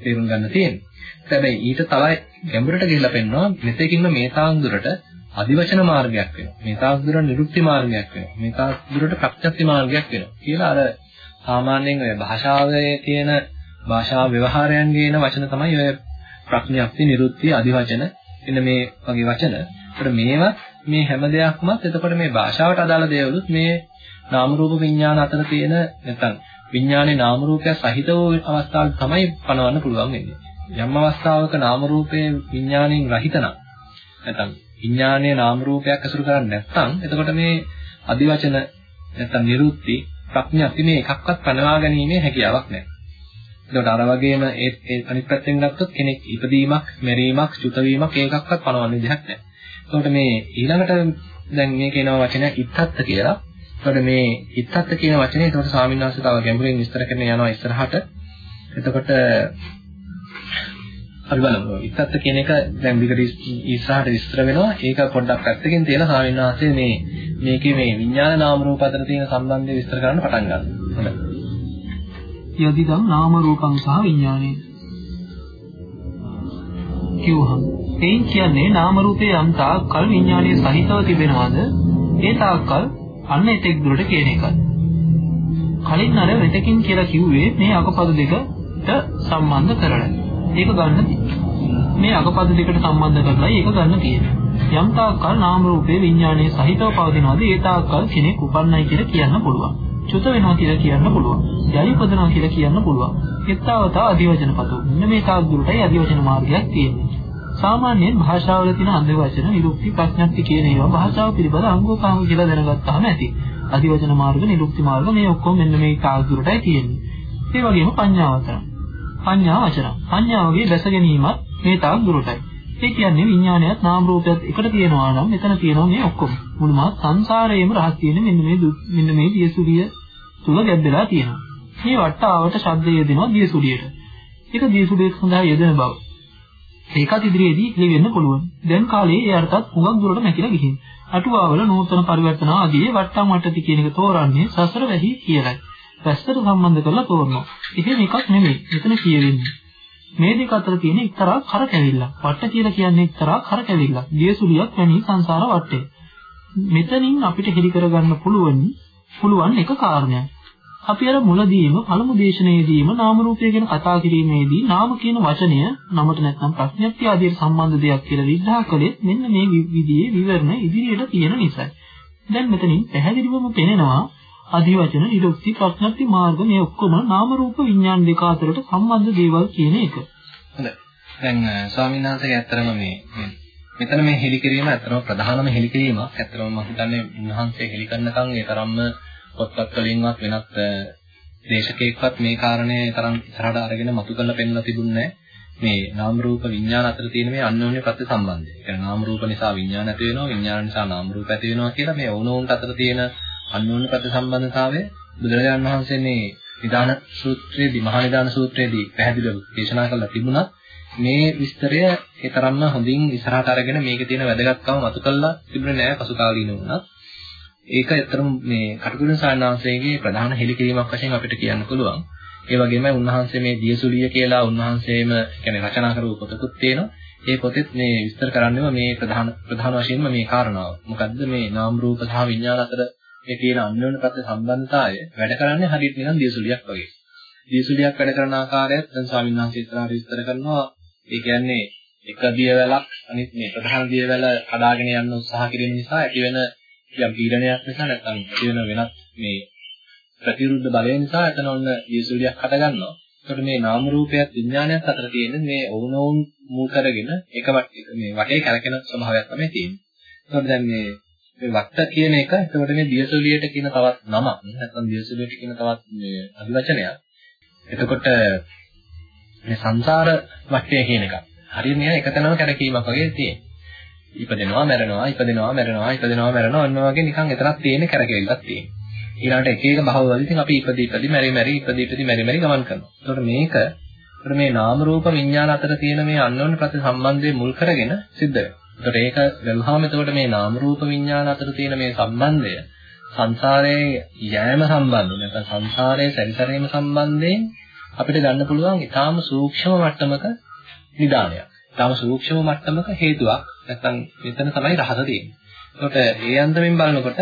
තේරුම් ගන්න තියෙන්නේ. හැබැයි ඊට තවයි ගැඹුරට ගිහිල්ලා පෙන්නනවා මෙතෙකින්ම මේ තාක් දුරට අදිවචන මාර්ගයක් වෙනවා. මේ තාක් දුරට නිරුක්ති මාර්ගයක් වෙනවා. මේ තාක් දුරට ප්‍රත්‍යක්ෂ මාර්ගයක් වෙනවා. කියලා අර සාමාන්‍යයෙන් ඔය භාෂාවේ තියෙන භාෂා ව්‍යවහාරයන් ගේන වචන තමයි ඔය ප්‍රඥාප්ති නිරුක්ති අදිවචන එන්න මේ වගේ වචන. ඒකට මේවා මේ හැම දෙයක්මත් එතකොට මේ භාෂාවට අදාළ දේවලුත් මේ නාම රූප විඥාන අතර තියෙන නැත්නම් විඥානේ නාම රූපය සහිත වූ අවස්ථාවල් තමයි පනවන්න පුළුවන් වෙන්නේ. යම් අවස්ථාවක නාම රූපයේ විඥාණයෙන් රහිත නම් නැත්නම් විඥානයේ නාම රූපයක් අසුරු කරන්නේ නැත්නම් එතකොට මේ අදිවචන නැත්නම් නිරුක්ති ප්‍රඥාති මේ එකක්වත් පනවා ගැනීමේ හැකියාවක් නැහැ. එතකොට අර වගේම ඒ ඒ අනිත් පැත්තෙන් ගත්තොත් කෙනෙක් ඉපදීමක්, මැරීමක්, චුත වීමක් ඒකක්වත් පනවන්නේ දෙයක් නැහැ. එතකොට මේ ඊළඟට දැන් මේ කියනවා වචනය ඉත්තත්ත කියලා. එතකොට මේ ඉත්තත්ත කියන වචනේ එතකොට ස්වාමීන් වහන්සේ තව ගැඹුරින් විස්තර කරන්න යනවා ඉස්සරහට. එතකොට අපි බලමු. ඉත්තත්ත කියන එක දැන් විකට ඉස්සරහට විස්තර වෙනවා. ඒක පොඩ්ඩක් පැත්තකින් තියලා ස්වාමීන් වහන්සේ මේ මේකේ මේ විඥාන නාම රූප අතර තියෙන සම්බන්ධය විස්තර කරන්න පටන් ගන්නවා. හොඳයි. යදිදම් නාම රූපං සහ විඥානේ. කිව්වහම එයින් කියන්නේ නාම රූපේ යම් තාක්කල් විඥානීය සහිතව තිබෙනවද? ඒ තාක්කල් අන්න එතෙක් දුරට කියන එකයි. කලින් අර වෙතකින් කියලා කිව්වේ මේ අකපද දෙකට සම්බන්ධ කරලා. ඒක ගන්න මේ අකපද දෙකට සම්බන්ධ කරලා ඒක ගන්න තියෙනවා. යම් තාක්කල් නාම රූපේ විඥානයේ සහිතව පවතිනවාද ඒ තාක්කල් කෙනෙක් උපන්නයි කියලා කියන්න පුළුවන්. චුත වෙනවා කියලා කියන්න පුළුවන්. යලි උපදිනවා කියලා කියන්න පුළුවන්. එත්තාවතා අධිවචනපතෝ. මෙන්න මේ තාක් දුරටයි අධිවචන මාර්ගයක් තියෙන්නේ. සාමාන්‍යයෙන් භාෂාවල තියෙන අන්දවචන නිරුක්ති ප්‍රඥප්ති කියන ඒවා භාෂාව පිළිබඳ අංගෝපාංග කියලා දැනගත්තාම ඇති. අධිවචන මාර්ග නිරුක්ති මාර්ග මේ ඔක්කොම මෙන්න මේ තාක් දුරටයි තියෙන්නේ. ඒ වගේම පඤ්ඤාවතන. පඤ්ඤා වචන. පඤ්ඤාවගේ දැස ගැනීමත් මේ තාක් දුරටයි. ඒ කියන්නේ විඥානයත් නාම රූපයත් එකට තියෙනවා නම් මෙතන තියෙනවා මේ ඔක්කොම. මුළුමහත් සංසාරයේම රහස් තියෙන මෙන්න මේ මෙන්න මේ දියසුලිය තුල ගැබ්බෙලා තියෙනවා. මේ වට්ටාවට ශබ්දය යෙදෙනවා දියසුලියට. ඒක දියසුලිය සඳහා යෙදෙන බව. ඒකත් ඉදිරියේදී ඉලි වෙන්න පුළුවන්. දැන් කාලේ ඒ අර්ථත් හුඟක් දුරට නැතිලා ගිහින්. අටුවාවල නූතන පරිවර්තන ආදී වට්ටම් වට්ටති කියන එක තෝරන්නේ සසර වැහි කියලයි. පැස්සට සම්බන්ධ කරලා තෝරනවා. එහෙම එකක් නෙමෙයි. මෙතන කියවෙන්නේ. මේ දෙක අතර තියෙන එක්තරා කරකැවිල්ලක්. වට්ට කියලා කියන්නේ එක්තරා කරකැවිල්ලක්. දියසුලියක් වැනි සංසාර වටේ. මෙතනින් අපිට හෙලි කරගන්න පුළුවන් පුළුවන් එක කාරණයක්. අපි අර මුලදීම පළමු දේශනාවේදීම නාම රූපය ගැන කතා කිරීමේදී නාම කියන වචනය නමට නැත්නම් ප්‍රඥප්ති ආදියට සම්බන්ධ දෙයක් කියලා විග්‍රහ කළේ මෙන්න මේ විදිහේ විවරණ ඉදිරියට තියෙන නිසායි. දැන් මෙතනින් පැහැදිලිවම පෙනෙනවා අධිවචන, ඉලොක්ති, ප්‍රඥප්ති මාර්ග මේ ඔක්කොම නාම රූප විඥාන දෙක අතරට සම්බන්ධ දේවල් කියන එක. හොඳයි. දැන් ස්වාමීන් වහන්සේගේ ඇත්තරම මේ මෙතන මේ හෙලි කිරීම ඇත්තරම ප්‍රධානම හෙලි කිරීමක්. ඇත්තරම මම හිතන්නේ උන්වහන්සේ හෙලි කරනකම් ඒ තරම්ම පොත්පත් වලින්වත් වෙනත් දේශකයෙක්වත් මේ කාරණේ තරම් ඉස්සරහට අරගෙන මතු කරලා පෙන්නලා තිබුණේ මේ නාම රූප විඥාන අතර තියෙන මේ අන්‍යෝන්‍ය ප්‍රත්‍ය සම්බන්ධය. ඒ කියන්නේ නාම රූප නිසා විඥාන ඇති වෙනවා, විඥාන නිසා නාම රූප ඇති වෙනවා කියලා මේ ඕනෝන්ට අතර තියෙන අන්‍යෝන්‍ය ප්‍රත්‍ය සම්බන්ධතාවය බුදුරජාණන් වහන්සේ මේ නිදාන සූත්‍රයේදී මහා නිදාන සූත්‍රයේදී පැහැදිලිව දේශනා කරලා තිබුණත් මේ විස්තරය ඒ තරම්ම හොඳින් ඉස්සරහට අරගෙන මේකේ තියෙන වැදගත්කම මතු කරලා තිබුණේ නැහැ පසු කාලීන වුණත්. ඒක ඇත්තටම මේ කටුකුරුන් සාරණාංශයේ ප්‍රධාන හෙළිකිරීමක් වශයෙන් අපිට කියන්න පුළුවන්. ඒ වගේමයි උන්වහන්සේ මේ දියසුලිය කියලා උන්වහන්සේම කියන්නේ රචනා කරපු පොතකුත් තියෙනවා. ඒ පොතෙත් මේ විස්තර කරන්නේම මේ ප්‍රධාන ප්‍රධාන වශයෙන්ම මේ කාරණාව. මොකද්ද මේ නාම රූප සහ විඥාන අතර මේ තියෙන අන්‍යෝන්‍ය පැත්ත සම්බන්ධතාවය වැඩ කරන්නේ හරියට නිකන් දියසුලියක් වගේ. දියසුලියක් වැඩ කරන ආකාරයත් දැන් ස්වාමීන් වහන්සේ ඉස්සරහට විස්තර කරනවා. ඒ කියන්නේ එක දියවැලක් අනිත් මේ ප්‍රධාන දියවැල කඩාගෙන යන්න උත්සාහ කිරීම නිසා ඇතිවෙන යම් පීඩනයක් නිසා නැත්නම් තියෙන වෙනත් මේ ප්‍රතිවිරුද්ධ බලය නිසා එතන ඔන්න යසුලියක් හට ගන්නවා. ඒකට මේ නාම රූපයත් විඥානයත් අතර තියෙන මේ වුණෝන් මූල කරගෙන එක මේ වටේ කැරකෙන ස්වභාවයක් තමයි තියෙන්නේ. ඒකට දැන් මේ මේ වට කියන එක එතකොට මේ දියසුලියට කියන තවත් නමක්. නැත්නම් දියසුලියට කියන තවත් මේ අදිවචනයක්. එතකොට මේ සංසාර වටය කියන එක. හරියට නිකන් එකතැනම කැරකීමක් වගේ තියෙනවා. ඉපදෙනවා මැරෙනවා ඉපදෙනවා මැරෙනවා ඉපදෙනවා මැරෙනවා අන්න වගේ නිකන් එතරම් තියෙන කැරකෙල්ලක් තියෙනවා. ඊළඟට එක එක භවවල ඉතින් අපි ඉපදී ඉපදී මෙරි මෙරි ඉපදී ඉපදී මෙරි මෙරි ගමන් කරනවා. ඒතකොට මේක ඒතකොට මේ නාම රූප විඥාන අතර තියෙන මේ අන්‍යෝන්‍ය ප්‍රතිසම්බන්ධය මුල් කරගෙන සිද්ධ වෙනවා. ඒතකොට ඒක වැළුවාම එතකොට මේ නාම රූප විඥාන අතර තියෙන මේ සම්බන්ධය සංසාරයේ යෑම සම්බන්ධ නැත්නම් සංසාරයේ සැරිසරීම සම්බන්ධයෙන් අපිට ගන්න පුළුවන් ඊටාම සූක්ෂම මට්ටමක නිදානයක්. ඊටාම සූක්ෂම මට්ටමක හේතුවක් නැත්නම් මෙතන තමයි රහස තියෙන්නේ. ඒකට ඒ අන්දමින් බලනකොට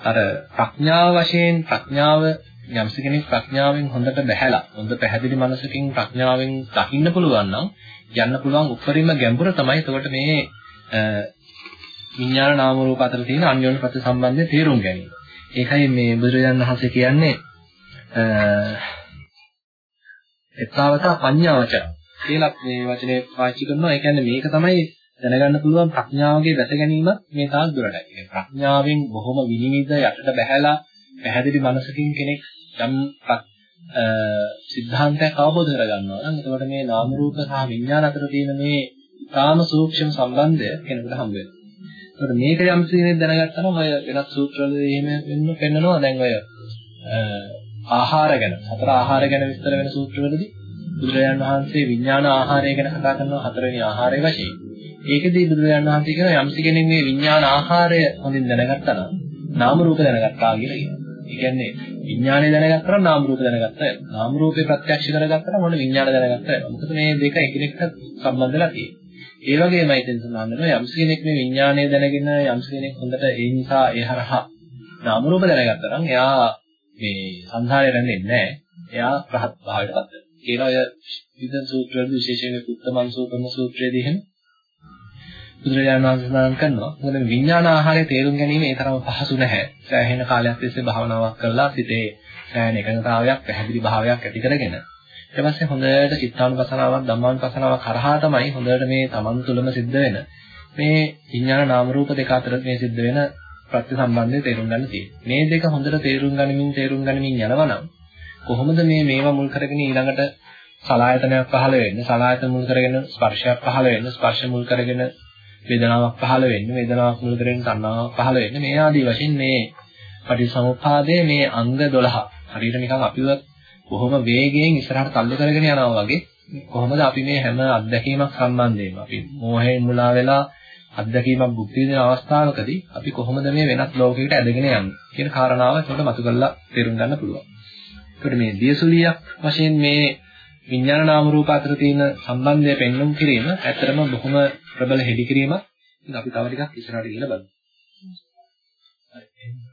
අර ප්‍රඥාව වශයෙන් ප්‍රඥාව යම්ස කෙනෙක් ප්‍රඥාවෙන් හොඳට බැහැලා හොඳ පැහැදිලි මනසකින් ප්‍රඥාවෙන් දකින්න පුළුවන් නම් යන්න පුළුවන් උපරිම ගැඹුර තමයි එතකොට මේ විඥාන නාම රූප අතර තියෙන අන්‍යෝන්‍ය ප්‍රතිසම්බන්ධය තේරුම් ගැනීම. ඒකයි මේ බුදුරජාණන් වහන්සේ කියන්නේ එත්තාවතා පඤ්ඤාවච කියලා මේ වචනේ පාවිච්චි කරනවා. ඒ කියන්නේ මේක තමයි දැනගන්න පුළුවන් ප්‍රඥාවගේ වැට ගැනීමත් මේ තාක් දුරටයි. ඒ ප්‍රඥාවෙන් බොහොම විනිවිද යටට බහැලා පැහැදිලි මනසකින් කෙනෙක් යම් සිද්ධාන්තයක් අවබෝධ කරගන්නවා නම් එතකොට මේ නාම රූප සහ විඥාන අතර තියෙන මේ තාම සූක්ෂම සම්බන්ධය කෙනෙකුට හම්බ වෙනවා. ඒකට මේක යම් සීනෙත් දැනගත්තා නම් ඔය වෙනත් සූත්‍රවල එහෙම වෙන්න පෙන්නනවා දැන් ඔය ආහාර ගැන සතර ආහාර ගැන විස්තර වෙන සූත්‍රවලදී බුදුරජාණන් වහන්සේ විඥාන ආහාරය ගැන කතා කරනවා හතරවෙනි ආහාරය වශයෙන්. ඒකදී බුදුරජාණන් වහන්සේ කියනවා යම් කෙනෙක් මේ විඥාන ආහාරය හොඳින් දැනගත්තා නම් නාම රූප දැනගත්තා කියලා කියනවා. ඒ කියන්නේ විඥානය දැනගත්තා නම් නාම රූප දැනගත්තා. නාම රූපේ ප්‍රත්‍යක්ෂ කරගත්තා නම් මොන විඥාන දැනගත්තා. මොකද මේ දෙක එකිනෙකට සම්බන්ධලා තියෙන්නේ. ඒ වගේමයි ඉතින් සඳහන් වෙනවා යම් කෙනෙක් මේ විඥානය දැනගෙන යම් කෙනෙක් හොඳට ඒ නිසා ඒ හරහා නාම රූප දැනගත්තා නම් එයා මේ සංසාරේ රැඳෙන්නේ නැහැ. එයා රහත් භාවයටපත් වෙනවා. කියලා ඔය විදන් සූත්‍රවල විශේෂයෙන් උත්තමන් සූත්‍රම සූත්‍රයේදී එහෙම බුදුරජාණන් වහන්සේ සඳහන් කරනවා. මොකද විඥාන ආහාරය තේරුම් ගැනීම ඒ තරම් පහසු නැහැ. සෑහෙන කාලයක් තිස්සේ භාවනාවක් කරලා සිතේ සෑහෙන එකඟතාවයක්, පැහැදිලි භාවයක් ඇති කරගෙන ඊට පස්සේ හොඳට චිත්තානුපසනාවක්, ධම්මානුපසනාවක් කරහා තමයි හොඳට මේ තමන් තුළම සිද්ධ වෙන මේ විඥාන නාම රූප දෙක අතර මේ සිද්ධ වෙන ප්‍රතිසම්බන්ධය තේරුම් ගන්න තියෙන්නේ. මේ දෙක හොඳට තේරුම් ගනිමින් තේරුම් ගනිමින් යනවා නම් කොහොමද මේ මේවා මුල් කරගෙන ඊළඟට සලායතනයක් පහළ වෙන්නේ සලායතන මුල් කරගෙන ස්පර්ශයක් පහළ වෙන්නේ ස්පර්ශ මුල් කරගෙන වේදනාවක් පහළ වෙන්නේ වේදනාවක් මුල් කරගෙන තණ්හාවක් පහළ වෙන්නේ මේ ආදී වශයෙන් මේ පටිසමුප්පාදයේ මේ අංග 12 හරියට නිකන් අපිව බොහොම වේගයෙන් ඉස්සරහට තල්ලු කරගෙන යනවා වගේ කොහොමද අපි මේ හැම අත්දැකීමක් සම්බන්ධයෙන්ම අපි මෝහයෙන් මුලා වෙලා අත්දැකීමක් භුක්ති විඳින අවස්ථාවකදී අපි කොහොමද මේ වෙනත් ලෝකයකට ඇදගෙන යන්නේ කියන කාරණාව ඒකට මතු කරලා තේරුම් ගන්න පුළුවන්. ඒකට මේ දියසුලියක් වශයෙන් මේ විඥාන නාම රූප අතර තියෙන සම්බන්ධය පෙන්වුම් කිරීම ඇත්තටම බොහොම ප්‍රබල හෙළි කිරීමක්. ඉතින් අපි තව ටිකක් ඉස්සරහට ගිහලා බලමු. දැන්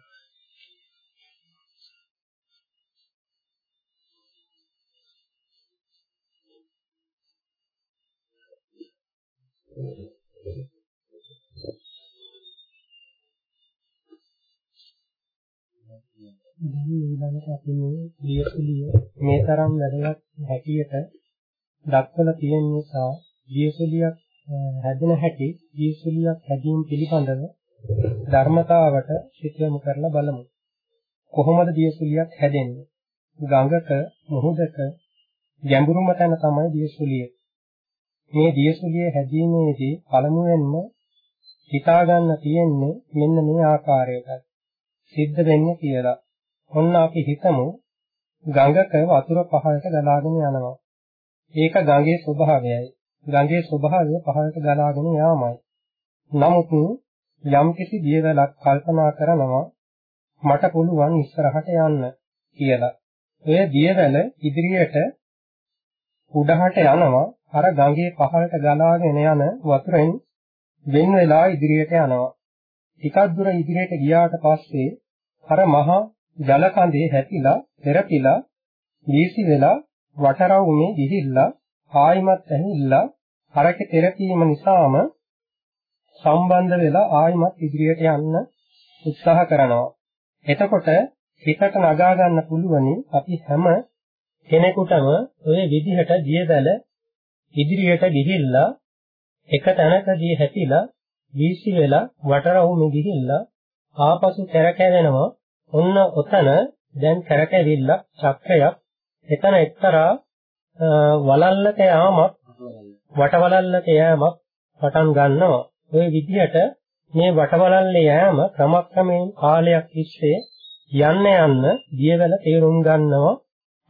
ඊළඟට අපි මේ දියසුලිය මේ තරම් වැදගත් හැටියට දක්වලා තියෙන නිසා දියසුලියක් හැදෙන හැටි දියසුලියක් හැදීම පිළිබඳව ධර්මතාවට සිත යොමු කරලා බලමු. කොහොමද දියසුලියක් හැදෙන්නේ? ගඟක මුහුදක ගැඹුරුම තැන තමයි දියසුලිය. මේ දියසුලිය හැදීමේදී පළමුවෙන්ම හිතා ගන්න තියෙන්නේ මෙන්න මේ ආකාරයකට. සිද්ධ වෙන්නේ කියලා. ඔන්න අපි හිතමු ගඟක වතුර පහළට ගලාගෙන යනවා. ඒක ගඟේ ස්වභාවයයි. ගඟේ ස්වභාවය පහළට ගලාගෙන යාමයි. නමුත් යම්කිසි දියවැලක් කල්පනා කරනවා මට පුළුවන් ඉස්සරහට යන්න කියලා. ඔය දියවැල ඉදිරියට උඩහට යනවා අර ගඟේ පහළට ගලාගෙන යන වතුරෙන් වෙන් වෙලා ඉදිරියට යනවා. ටිකක් දුර ඉදිරියට ගියාට පස්සේ අර මහා ජල කඳේ හැතිලා පෙරපිලා වීසි වෙලා වටරවුමේ ගිහිල්ලා ආයිමත් ඇහිල්ලා අරකේ තෙරපීම නිසාම සම්බන්ධ වෙලා ආයිමත් ඉදිරියට යන්න උත්සාහ කරනවා. එතකොට හිතට නගා ගන්න පුළුවනි අපි හැම කෙනෙකුටම ওই විදිහට දියදල ඉදිරියට ගිහිල්ලා එක තැනකදී හැතිලා වීසි වෙලා වටරවුමේ ගිහිල්ලා ආපසු කැරකැවෙනවා ඔන්න ඔතන දැන් කරකැවිල්ලක් චක්‍රයක් එතන එක්තරා වලල්ලක යාමක් වටවලල්ලක යෑමක් පටන් ගන්නවා. ওই විදිහට මේ වටවලල්ලේ යෑම ක්‍රමක්‍රමයෙන් කාලයක් තිස්සේ යන්න යන්න දියවැල තේරුම් ගන්නවා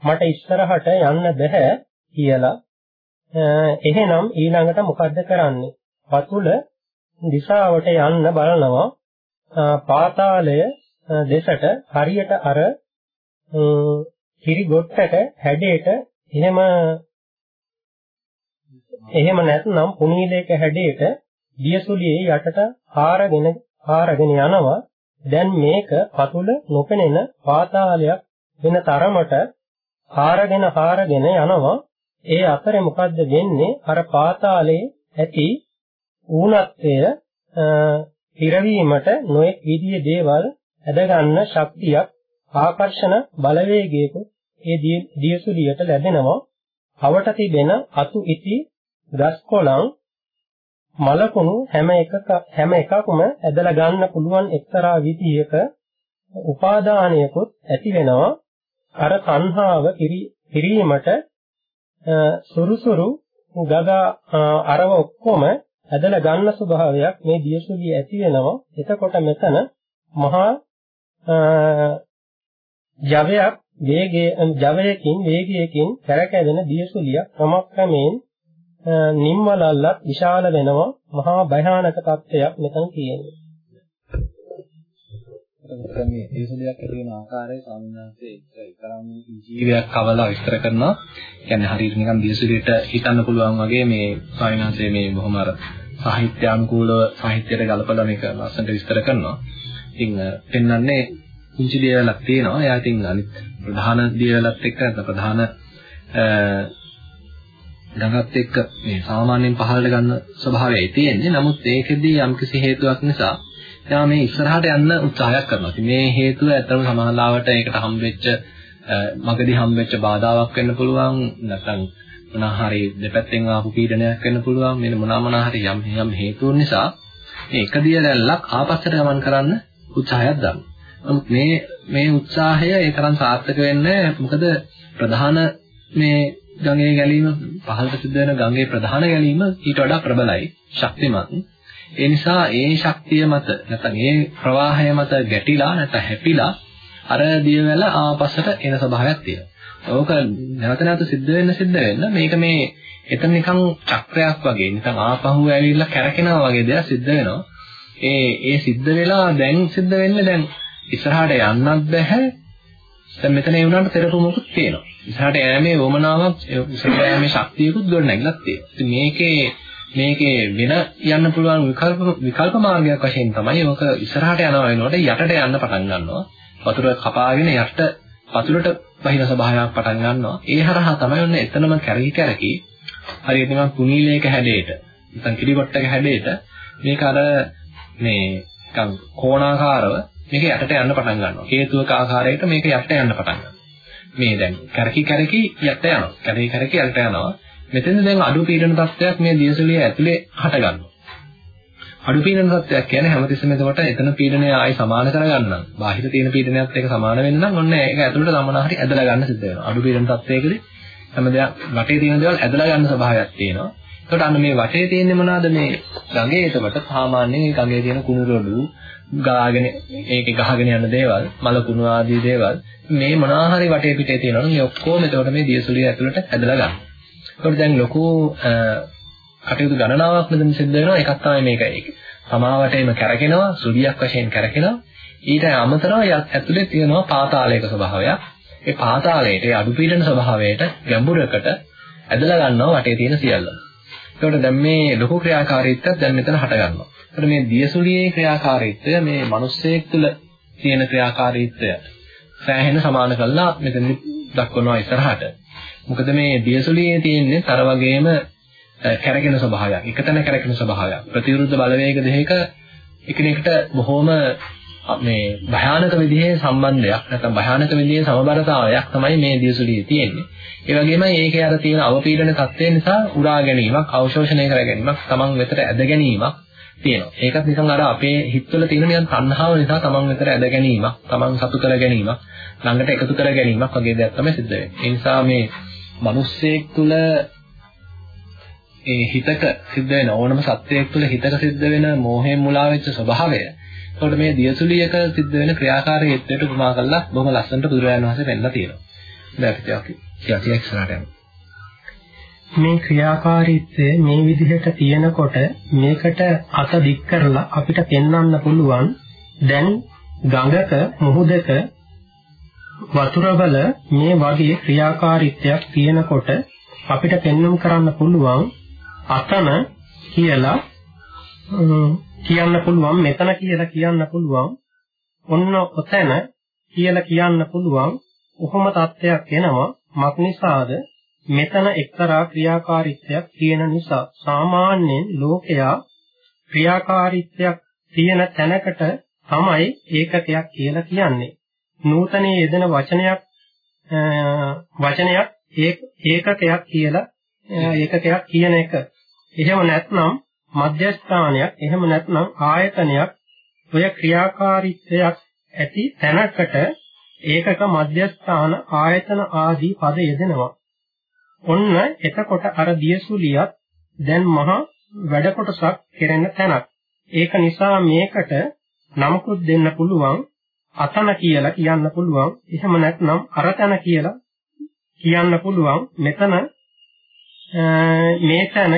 මට ඉස්සරහට යන්න බෑ කියලා. එහෙනම් ඊළඟට මොකද්ද කරන්නේ? පතුල දිශාවට යන්න බලනවා. පාතාලය දෙසට හරියට අර කිරි ගොට්ටක හැඩයට එහෙම එහෙම නැත්නම් පුනීලයක හැඩයට දියසුලියේ යටට හාරගෙන හාරගෙන යනවා. දැන් මේක පතුල නොපෙනෙන පාතාලයක් වෙන තරමට හාරගෙන හාරගෙන යනවා. ඒ අතරේ මොකද්ද වෙන්නේ? අර පාතාලයේ ඇති ඌනත්වය පිරවීමට නොඑක් විදිහේ දේවල් ඇදගන්න ශක්තියක් ආකර්ෂණ බලවේගයක ඒ දියසුලියට ලැබෙනවා. අවට තිබෙන අතු ඉති ගස් කොළන් මලකුණු හැම එකක හැම එකක්ම ඇදලා ගන්න පුළුවන් එක්තරා විදියක උපාදානයකුත් ඇති වෙනවා. අර සංහාව කිරීමට සුරුසුරු ගගා අරව ඔක්කොම ඇදලා ගන්න ස්වභාවයක් මේ දියසුලිය ඇති වෙනවා. එතකොට මෙතන මහා ජවයක් වේගයේ ජවයකින් වේගයකින් කරකැවෙන දියසුලියක් ක්‍රමක්‍රමයෙන් නිම්වලල්ලත් විශාල වෙනවා මහා භයානක තත්ත්වයක් මෙතන තියෙනවා. මේ දියසුලියක් ඇති වෙන ආකාරය සාමාන්‍යයෙන් ඒතරම් ජීවයක් කවලා විස්තර කරනවා. කියන්නේ හරියට නිකන් දියසුලියට හිතන්න පුළුවන් වගේ මේ සාමාන්‍යයෙන් මේ බොහොම අර සාහිත්‍යානුකූලව සාහිත්‍යයට ගලපලා මේක ලස්සනට විස්තර කරනවා. ඉතින් පෙන්වන්නේ කුංචි දියවලක් තියෙනවා. එයා ඉතින් අනිත් ප්‍රධාන දියවලත් එක්ක නැත්නම් ප්‍රධාන ගඟත් එක්ක මේ සාමාන්‍යයෙන් පහළට ගන්න ස්වභාවයයි තියෙන්නේ. නමුත් ඒකෙදී යම්කිසි හේතුවක් නිසා එයා මේ ඉස්සරහට යන්න උත්සාහයක් කරනවා. ඉතින් මේ හේතුව ඇත්තම සමානලාවට ඒකට හම්බෙච්ච මගදී හම්බෙච්ච බාධාවක් වෙන්න පුළුවන්. නැත්නම් මොනවා හරි දෙපැත්තෙන් ආපු පීඩනයක් වෙන්න පුළුවන්. මෙන්න මොනවා මොනවා හරි යම් යම් හේතුන් නිසා මේ එක දියලැල්ලක් ආපස්සට ගමන් කරන්න උත්සාහයක් ගන්නවා. නමුත් මේ මේ උත්සාහය ඒ තරම් සාර්ථක වෙන්නේ මොකද ප්‍රධාන මේ ගඟේ ගැලීම පහළට සිද්ධ වෙන ගඟේ ප්‍රධාන ගැලීම ඊට වඩා ප්‍රබලයි ශක්තිමත් ඒ නිසා ඒ ශක්තිය මත නැත්නම් ඒ ප්‍රවාහය මත ගැටිලා නැත්නම් හැපිලා අර දියවැල ආපස්සට එන ස්වභාවයක් තියෙනවා. ඕක නැවත නැවත සිද්ධ වෙන්න සිද්ධ වෙන්න මේක මේ එතන නිකන් චක්‍රයක් වගේ නිකන් ආපහු ඇවිල්ලා කැරකෙනවා වගේ දෙයක් සිද්ධ වෙනවා. ඒ ඒ සිද්ධ වෙලා දැන් සිද්ධ වෙන්නේ දැන් ඉස්සරහට යන්නත් බෑ. දැන් මෙතන ඒ වුණාට තෙරපුමකුත් තියෙනවා. ඉස්සරහට යෑමේ වමනාවක් ඉස්සරහට යෑමේ ශක්තියකුත් ගොඩනැගිලක් තියෙනවා. ඉතින් මේකේ මේකේ වෙන යන්න පුළුවන් විකල්ප විකල්ප මාර්ගයක් වශයෙන් තමයි ඔක ඉස්සරහට යනවා වෙනකොට යටට යන්න පටන් ගන්නවා. වතුර කපාගෙන යට වතුරට බහින ස්වභාවයක් පටන් ගන්නවා. ඒ හරහා තමයි ඔන්න එතනම කැරකි කැරකි හරියට නිකන් කුණීලයක හැඩයට නැත්නම් කිරිකොට්ටක හැඩයට මේක අර මේ නිකන් කෝණාකාරව මේක යටට යන්න පටන් ගන්නවා. හේතුවක ආකාරයට මේක යටට යන්න පටන් ගන්නවා. මේ දැන් කැරකි කැරකි යට යනවා. කැරකි කැරකි යට යනවා. මෙතෙන්ද දැන් අඩු පීඩන තත්ත්වයක් මේ දියසුලිය ඇතුලේ හට ගන්නවා. අඩු පීඩන තත්ත්වයක් කියන්නේ හැමතිස්සෙම එතකොට එතන පීඩනය ආයි සමාන කරගන්න. බාහිර තියෙන පීඩනයත් එක්ක සමාන වෙන්න නම් ඔන්න ඒක ඇතුළට සමාන හරි ඇදලා ගන්න සිද්ධ වෙනවා. අඩු පීඩන තත්ත්වයකදී හැම දෙයක් වටේ තියෙන දේවල් ඇදලා ගන්න ස්වභාවයක් තියෙනවා. එතකොට අන්න මේ වටේ තියෙන්නේ මොනවාද මේ ගඟේ එතකොට සාමාන්‍යයෙන් ගඟේ තියෙන කුණු රොඩු ගාගෙන ඒකේ ගහගෙන යන දේවල් මල කුණු ආදී දේවල් මේ මොනවා හරි වටේ පිටේ තියෙනවනම් මේ ඔක්කොම එතකොට මේ දියසුලිය ඇතුළට ඇදලා ගන්න. ඒකට දැන් ලොකු කටයුතු ගණනාවක් මෙතන සිද්ධ වෙනවා. එකක් තමයි මේක. සමාවටේම කැරකෙනවා, සුලියක් වශයෙන් කැරකෙනවා. ඊට අමතරව ඇතුලේ තියෙනවා පාතාලයක ස්වභාවයක්. ඒ පාතාලයට ඒ අඩු පීඩන ස්වභාවයට ගැඹුරකට ඇදලා ගන්නවා වටේ තියෙන සියල්ල. ඒකට දැන් මේ ලොකු ක්‍රියාකාරීත්වයක් දැන් මෙතන හට ගන්නවා. ඒකට මේ දියසුලියේ ක්‍රියාකාරීත්වය මේ මිනිස්සෙක් තුළ තියෙන ක්‍රියාකාරීත්වය සෑහෙන සමාන කළා මෙතන දක්වනවා ඉස්සරහට. මොකද මේ දියසුලියේ තියෙන්නේ තර වගේම කැරකෙන ස්වභාවයක්. එකතැන කැරකෙන ස්වභාවයක්. ප්‍රතිවිරුද්ධ බලවේග දෙකක එකිනෙකට බොහොම මේ භයානක විදිහේ සම්බන්ධයක් නැත්නම් භයානක විදිහේ සමබරතාවයක් තමයි මේ දියසුලියේ තියෙන්නේ. ඒ වගේමයි ඒකේ අර තියෙන අවපීඩන තත්ත්වය නිසා උරා ගැනීමක්, අවශෝෂණය කර ගැනීමක්, තමන් වෙතට ඇද ගැනීමක් තියෙනවා. ඒකත් නිකන් අර අපේ හිතවල තියෙන නිකන් තණ්හාව නිසා තමන් වෙතට ඇද ගැනීමක්, තමන් සතු කර ගැනීමක්, ළඟට එකතු කර ගැනීමක් වගේ දෙයක් තමයි සිද්ධ වෙන්නේ. ඒ නිසා මේ මිනිස්සෙක් තුළ ඒ හිතක සිද්ධ වෙන ඕනම සත්‍යයක් තුළ හිතක සිද්ධ වෙන මෝහයෙන් මුලා වෙච්ච ස්වභාවය එතකොට මේ දියසුලියක සිද්ධ වෙන ක්‍රියාකාරීත්වයට උපමා කරලා බොහොම ලස්සනට බුදුරජාණන් වහන්සේ පෙන්නලා තියෙනවා. දැන් අපි ටිකක් කිය ඉස්සරහට යමු. මේ ක්‍රියාකාරීත්වය මේ විදිහට තියෙනකොට මේකට අත දික් කරලා අපිට පෙන්වන්න පුළුවන් දැන් ගඟක මුහුදක වතුරවල මේ වගේ ක්‍රියාකාරීත්වයක් තියෙනකොට අපිට පෙන්වන්න කරන්න පුළුවන් අතන කියලා කියන්න පුළුවන් මෙතන කියලා කියන්න පුළුවන් ඔන්න ඔතන කියලා කියන්න පුළුවන් කොහොම තත්ත්වයක් එනවා මක්නිසාද මෙතන එක්තරා ක්‍රියාකාරීත්වයක් තියෙන නිසා සාමාන්‍යයෙන් ලෝකයා ක්‍රියාකාරීත්වයක් තියෙන තැනකට තමයි ඒකකයක් කියලා කියන්නේ. නූතනයේ යෙදෙන වචනයක් වචනයක් ඒකකයක් කියලා ඒකකයක් කියන එක. එහෙම නැත්නම් මධ්‍යස්ථානයක් එහෙම නැත්නම් ආයතනයක් ඔය ක්‍රියාකාරීත්වයක් ඇති තැනකට ඒකක මධ්‍යස්ථාන ආයතන ආදී පද යෙදෙනවා. ඔන්න එතකොට අර දියසුලියත් දැන් මහා වැඩ කොටසක් කෙරෙන තැනක්. ඒක නිසා මේකට නමකුත් දෙන්න පුළුවන් අතන කියලා කියන්න පුළුවන්. එහෙම නැත්නම් අරතන කියලා කියන්න පුළුවන්. මෙතන මේ තැන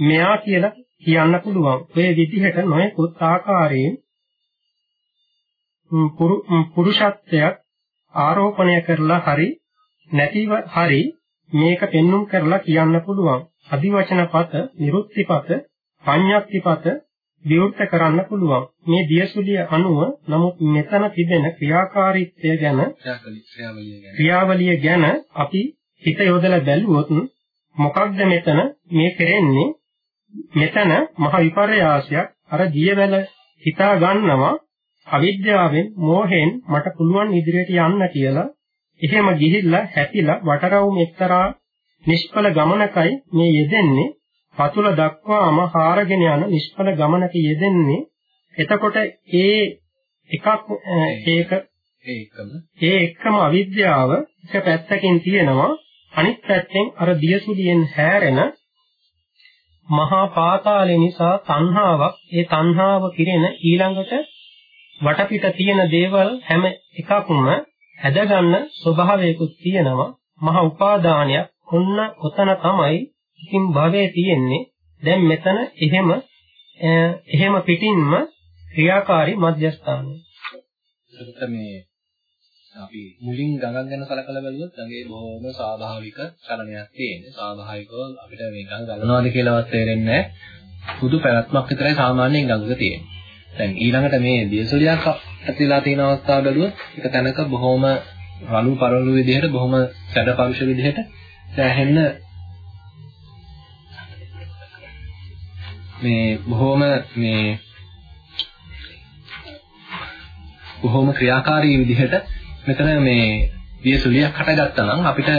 මෙයා කියලා කියන්න පුළුවන්. ඔය විදිහට නොයෙකුත් ආකාරයෙන් පුරුෂත්වයක් ආරෝපණය කරලා හරි නැතිව හරි මේක පෙන්눔 කරලා කියන්න පුළුවන්. අදිවචන පත, නිරුක්තිපත, පඤ්ඤාක්තිපත විවෘත කරන්න පුළුවන්. මේ දියසුලිය අනුව නමුත් මෙතන තිබෙන ක්‍රියාකාරීත්වය ගැන ක්‍රියාවලිය ගැන අපි හිත යොදලා බැලුවොත් මොකක්ද මෙතන මේ කරන්නේ? මෙතන මහ විපර්යාසයක් අර දියවැල හිතා ගන්නවා අවිද්‍යාවෙන් මෝහයෙන් මට පුළුවන් ඉදිරියට යන්න කියලා. එහෙම ගිහිල්ලා හැපිලා වටරවුම එක්තරා නිෂ්ඵල ගමනකයි මේ යෙදෙන්නේ. පතුල දක්වාම හාරගෙන යන නිෂ්ඵල ගමනක යෙදෙන්නේ. එතකොට ඒ එකක් ඒක ඒකම. ඒ එක්කම අවිද්‍යාව එක පැත්තකින් තියෙනවා. අනිත් පැත්තෙන් අර දියසුලියෙන් හැරෙන මහා පාතාලේ නිසා තණ්හාවක් ඒ තණ්හාව කිරෙන ඊළඟට වටපිට තියෙන දේවල් හැම එකක්ම හැදගන්න ස්වභාවයකුත් තියෙනවා. මහ උපාදානයක් ඔන්න ඔතන තමයි ඉතින් භවයේ තියෙන්නේ. දැන් මෙතන එහෙම එහෙම පිටින්ම ක්‍රියාකාරී මධ්‍යස්ථානය. එතකොට මේ අපි මුලින් ගඟක් ගැන සලකලා බැලුවොත් ගඟේ බොහොම ස්වාභාවික චලනයක් තියෙන්නේ. ස්වාභාවිකව අපිට මේ ගඟ ගලනවාද කියලාවත් තේරෙන්නේ නැහැ. සුදු පැවැත්මක් විතරයි සාමාන්‍යයෙන් ගඟක තියෙන්නේ. දැන් ඊළඟට මේ දියසොලියක් ඇතිලා තියෙන අවස්ථාව බැලුවොත් එක තැනක බොහොම රළු පරළු විදිහට බොහොම සැඩ පරුෂ විදිහට සෑහෙන්න මේ බොහොම මේ බොහොම ක්‍රියාකාරී විදිහට මෙතන මේ දියසුලියක් හටගත්තා නම් අපිට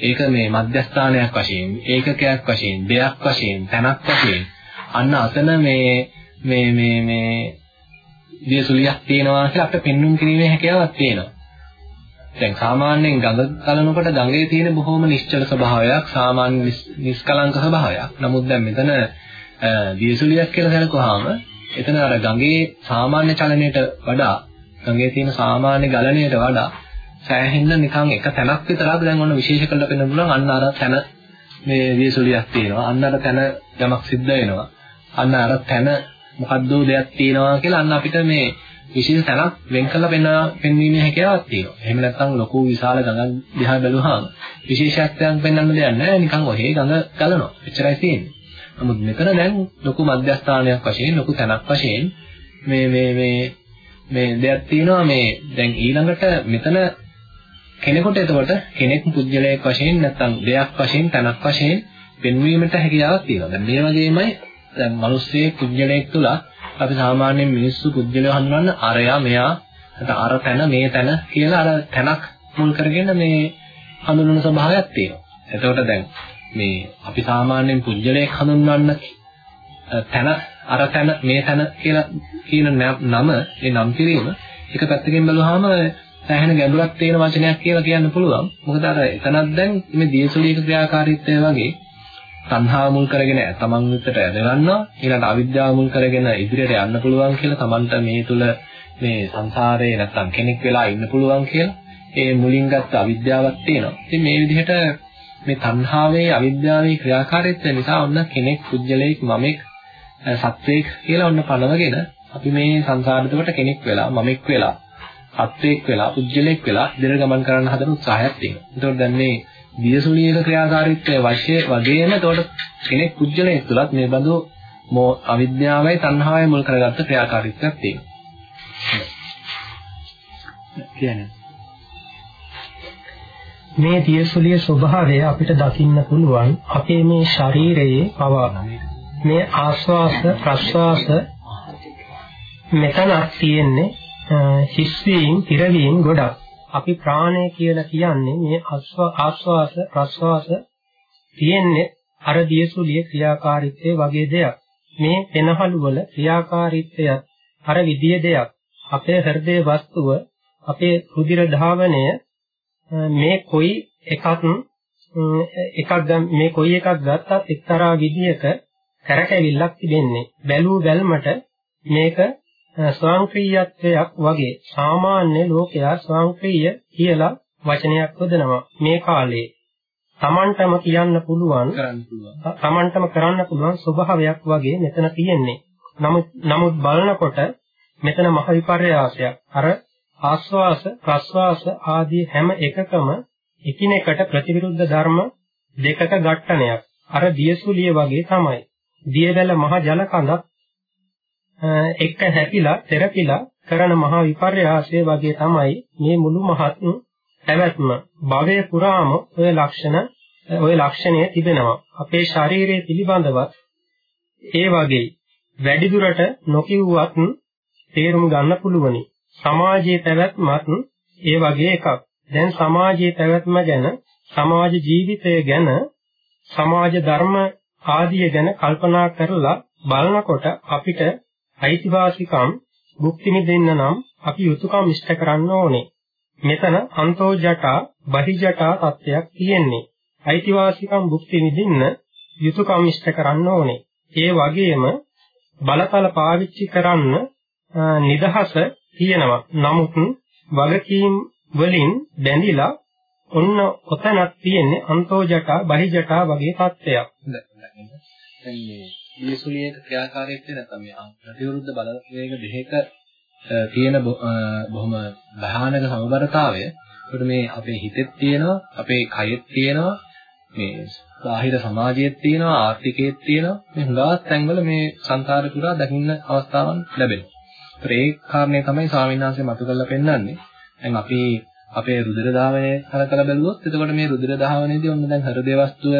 ඒක මේ මධ්‍යස්ථානයක් වශයෙන් ඒකකයක් වශයෙන් දෙයක් වශයෙන් තැනක් වශයෙන් අන්න අතන මේ මේ මේ මේ දියසුලියක් තියෙනවා කියලා අපිට පෙන්눔 කිරීමේ හැකියාවක් තියෙනවා. දැන් සාමාන්‍යයෙන් ගඟ කලනකොට ගඟේ තියෙන බොහොම නිශ්චල ස්වභාවයක් සාමාන්‍ය නිස්කලංක ස්වභාවයක්. නමුත් දැන් මෙතන දියසුලියක් කියලා සැලකුවාම එතන අර ගඟේ සාමාන්‍ය චලනයට වඩා ගඟේ තියෙන සාමාන්‍ය ගලණයට වඩා සෑහෙන්න නිකන් එක තැනක් විතරක් දැන් ඔන්න විශේෂ කරලා පෙන්වන්න පුළුවන් අන්න අර තැන මේ වියසුලියක් තියෙනවා අන්න අර තැන යමක් සිද්ධ වෙනවා අන්න අර තැන මොකද්ද දෙයක් තියෙනවා කියලා අන්න අපිට මේ විශේෂ තැනක් වෙන් කරලා පෙන්වා පෙන්වීමේ හැකියාවක් තියෙනවා. එහෙම නැත්නම් ලොකු විශාල ගඟක් දිහා බැලුවාම විශේෂත්වයක් පෙන්වන්න දෙයක් නැහැ. නිකන් ඔහේ ගඟ ගලනවා. එච්චරයි තියෙන්නේ. නමුත් මෙතන දැන් ලොකු මධ්‍යස්ථානයක් වශයෙන් ලොකු තැනක් වශයෙන් මේ මේ මේ මේ දෙයක් තියෙනවා මේ දැන් ඊළඟට මෙතන කෙනෙකුට එතකොට කෙනෙක් පුද්ගලයෙක් වශයෙන් නැත්නම් දෙයක් වශයෙන් තැනක් වශයෙන් පෙන්වීමට හැකියාවක් තියෙනවා. දැන් මේ වගේමයි දැන් මිනිස්සේ පුජ්‍යලයක් තුල අපි සාමාන්‍යයෙන් මිනිස්සු පුජ්‍යලව හඳුනන අරයා මෙයා අර තැන මේ තැන කියලා අර තැනක් මුල් කරගෙන මේ හඳුනන ස්වභාවයක් තියෙනවා. එතකොට දැන් මේ අපි සාමාන්‍යයෙන් පුජ්‍යලයක් හඳුන්වන්න තැන අර තැන මේ තැන කියලා කියන නම ඒ නම් කිරීම එක පැත්තකින් බැලුවාම සෑහෙන ගැඹුරක් තියෙන වචනයක් කියලා කියන්න පුළුවන්. මොකද අර එතනක් දැන් මේ දියසුලියක ක්‍රියාකාරීත්වය වගේ තණ්හාව මුල් කරගෙන තමන් විතර ඇද ගන්නවා ඊළඟ අවිද්‍යාව මුල් කරගෙන ඉදිරියට යන්න පුළුවන් කියලා තමන්ට මේ තුල මේ සංසාරේ නැත්තම් කෙනෙක් වෙලා ඉන්න පුළුවන් කියලා. ඒ මුලින් ගත්ත අවිද්‍යාවක් තියෙනවා. ඉතින් මේ විදිහට මේ තණ්හාවේ අවිද්‍යාවේ ක්‍රියාකාරීත්වය නිසා ඔන්න කෙනෙක් පුජ්‍යලයක් මමෙක් සත්වයක් කියලා ඔන්න පනවගෙන අපි මේ සංසාරෙකට කෙනෙක් වෙලා මමෙක් වෙලා සත්වයක් වෙලා පුජ්‍යලයක් වෙලා ඉදිරිය ගමන් කරන්න හදන උත්සාහයක් තියෙනවා. ඒතකොට දැන් මේ දියසුලියක ක්‍රියාකාරීත්වය වශයෙන් වගේම එතකොට කෙනෙක් පුජ්‍යලයක් තුලත් මේ බඳු මෝ අවිද්‍යාවයි තණ්හාවයි මුල් කරගත්ත ක්‍රියාකාරීත්වයක් තියෙනවා. කියන්නේ මේ දියසුලිය ස්වභාවය අපිට දකින්න පුළුවන් අපේ මේ ශරීරයේ පවා මේ ආස්වාස ප්‍රස්වාස මෙතනක් තියෙන්නේ හිස්වීම් පිරවීම් ගොඩක්. අපි ප්‍රාණය කියලා කියන්නේ මේ ආස්වාස ප්‍රස්වාස තියෙන්නේ අර දියසුලිය ක්‍රියාකාරීත්වයේ වගේ දෙයක්. මේ පෙනහළු වල ක්‍රියාකාරීත්වය අර විදිය දෙයක්. අපේ හෘදේ වස්තුව අපේ රුධිර ධාවනය මේ කොයි එකක් එකක් මේ කොයි එකක් ගත්තත් එක්තරා විදියක කරකැවිල්ලක් තිබෙන්නේ. බැලූ බැල්මට මේක ස්වයංක්‍රීයත්වයක් වගේ. සාමාන්‍ය ලෝකයා ස්වයංක්‍රීය කියලා වචනයක් යොදනවා මේ කාලේ. Tamanටම කියන්න පුළුවන් Tamanටම කරන්න පුළුවන් ස්වභාවයක් වගේ මෙතන තියෙන්නේ. නමුත් නමුත් බලනකොට මෙතන මහ විපර්යාසයක්. අර ආස්වාස ප්‍රස්වාස ආදී හැම එකකම එකිනෙකට ප්‍රතිවිරුද්ධ ධර්ම දෙකක ඝට්ටනයක්. අර දියසුලිය වගේ තමයි දියවැල මහ ජල කඳක් එක්ක හැපිලා තෙරපිලා කරන මහා විපර්යාසය වගේ තමයි මේ මුළු මහත් පැවැත්ම. භවයේ පුරාම ඔය ලක්ෂණ ඔය ලක්ෂණය තිබෙනවා. අපේ ශරීරයේ පිළිබඳව ඒ වගේ වැඩිදුරට නොකියුවත් තේරුම් ගන්න පුළුවනි. සමාජයේ පැවැත්මත් ඒ වගේ එකක්. දැන් සමාජයේ පැවැත්ම ගැන සමාජ ජීවිතය ගැන සමාජ ධර්ම ආදිය ගැන කල්පනා කරලා බලනකොට අපිට අයිතිවාසිකම් භුක්ති විඳින්න නම් අපි යුතුයකම් ඉෂ්ට කරන්න ඕනේ. මෙතන අන්තෝජටා බහිජටා තත්ත්වයක් තියෙන්නේ. අයිතිවාසිකම් භුක්ති විඳින්න යුතුයකම් ඉෂ්ට කරන්න ඕනේ. ඒ වගේම බලතල පාවිච්චි කරන්න නිදහස තියෙනවා. නමුත් වගකීම් වලින් බැඳිලා ඔන්න ඔතනක් තියෙන්නේ අන්තෝජටා බහිජටා වගේ තත්ත්වයක්. දැන් මේ ඊසුලියක ක්‍රියාකාරීත්වය නැත්නම් මේ ප්‍රතිවිරුද්ධ බලවේග දෙකක තියෙන බොහොම භයානක සමබරතාවය. ඒකට මේ අපේ හිතෙත් තියෙනවා, අපේ කයෙත් තියෙනවා, මේ බාහිර සමාජයේත් තියෙනවා, ආර්ථිකයේත් තියෙනවා. මේ හුඟක් තැන්වල මේ සංකාර පුරා දකින්න අවස්ථාවන් ලැබෙනවා. ඒ කාරණේ තමයි ස්වාමීන් වහන්සේ මතු කරලා පෙන්නන්නේ. දැන් අපි අපේ රුධිර ධාවනය කලකලා බැලුවොත් එතකොට මේ රුධිර ධාවනයේදී ඔන්න දැන් හෘදේ වස්තුව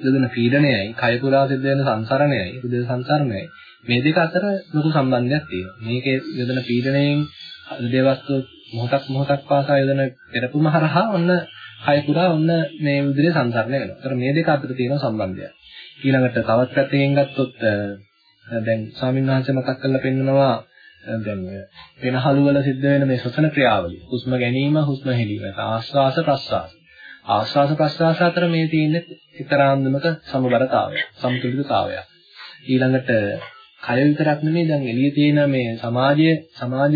යොදන පීඩනයයි කය පුරා සිද්ධ වෙන සංසරණයයි රුධිර සංසරණයයි මේ දෙක අතර ලොකු සම්බන්ධයක් තියෙනවා. මේකේ යොදන පීඩණයෙන් රුධිර වස්තුව මොහොතක් මොහොතක් පාසා යොදන පෙරපුම හරහා ඔන්න කය පුරා ඔන්න මේ රුධිර සංසරණය වෙනවා. ඒතර මේ දෙක අතර තියෙන සම්බන්ධයක්. ඊළඟට තවත් පැත්තකින් ගත්තොත් දැන් ස්වාමීන් වහන්සේ මතක් කරලා පෙන්නනවා දැන් වෙනහළු වල සිද්ධ වෙන මේ ශ්වසන ක්‍රියාවලිය. හුස්ම ගැනීම, හුස්ම හෙලීම, ආශ්වාස ප්‍රශ්වාස. ආශ්වාස ප්‍රශ්වාස අතර මේ තියෙන එක්තරාන්දමක සමබරතාවය, සමතුලිතතාවය. ඊළඟට කය විතරක් නෙමෙයි දැන් එළියේ තියෙන මේ සමාජයේ සමාජ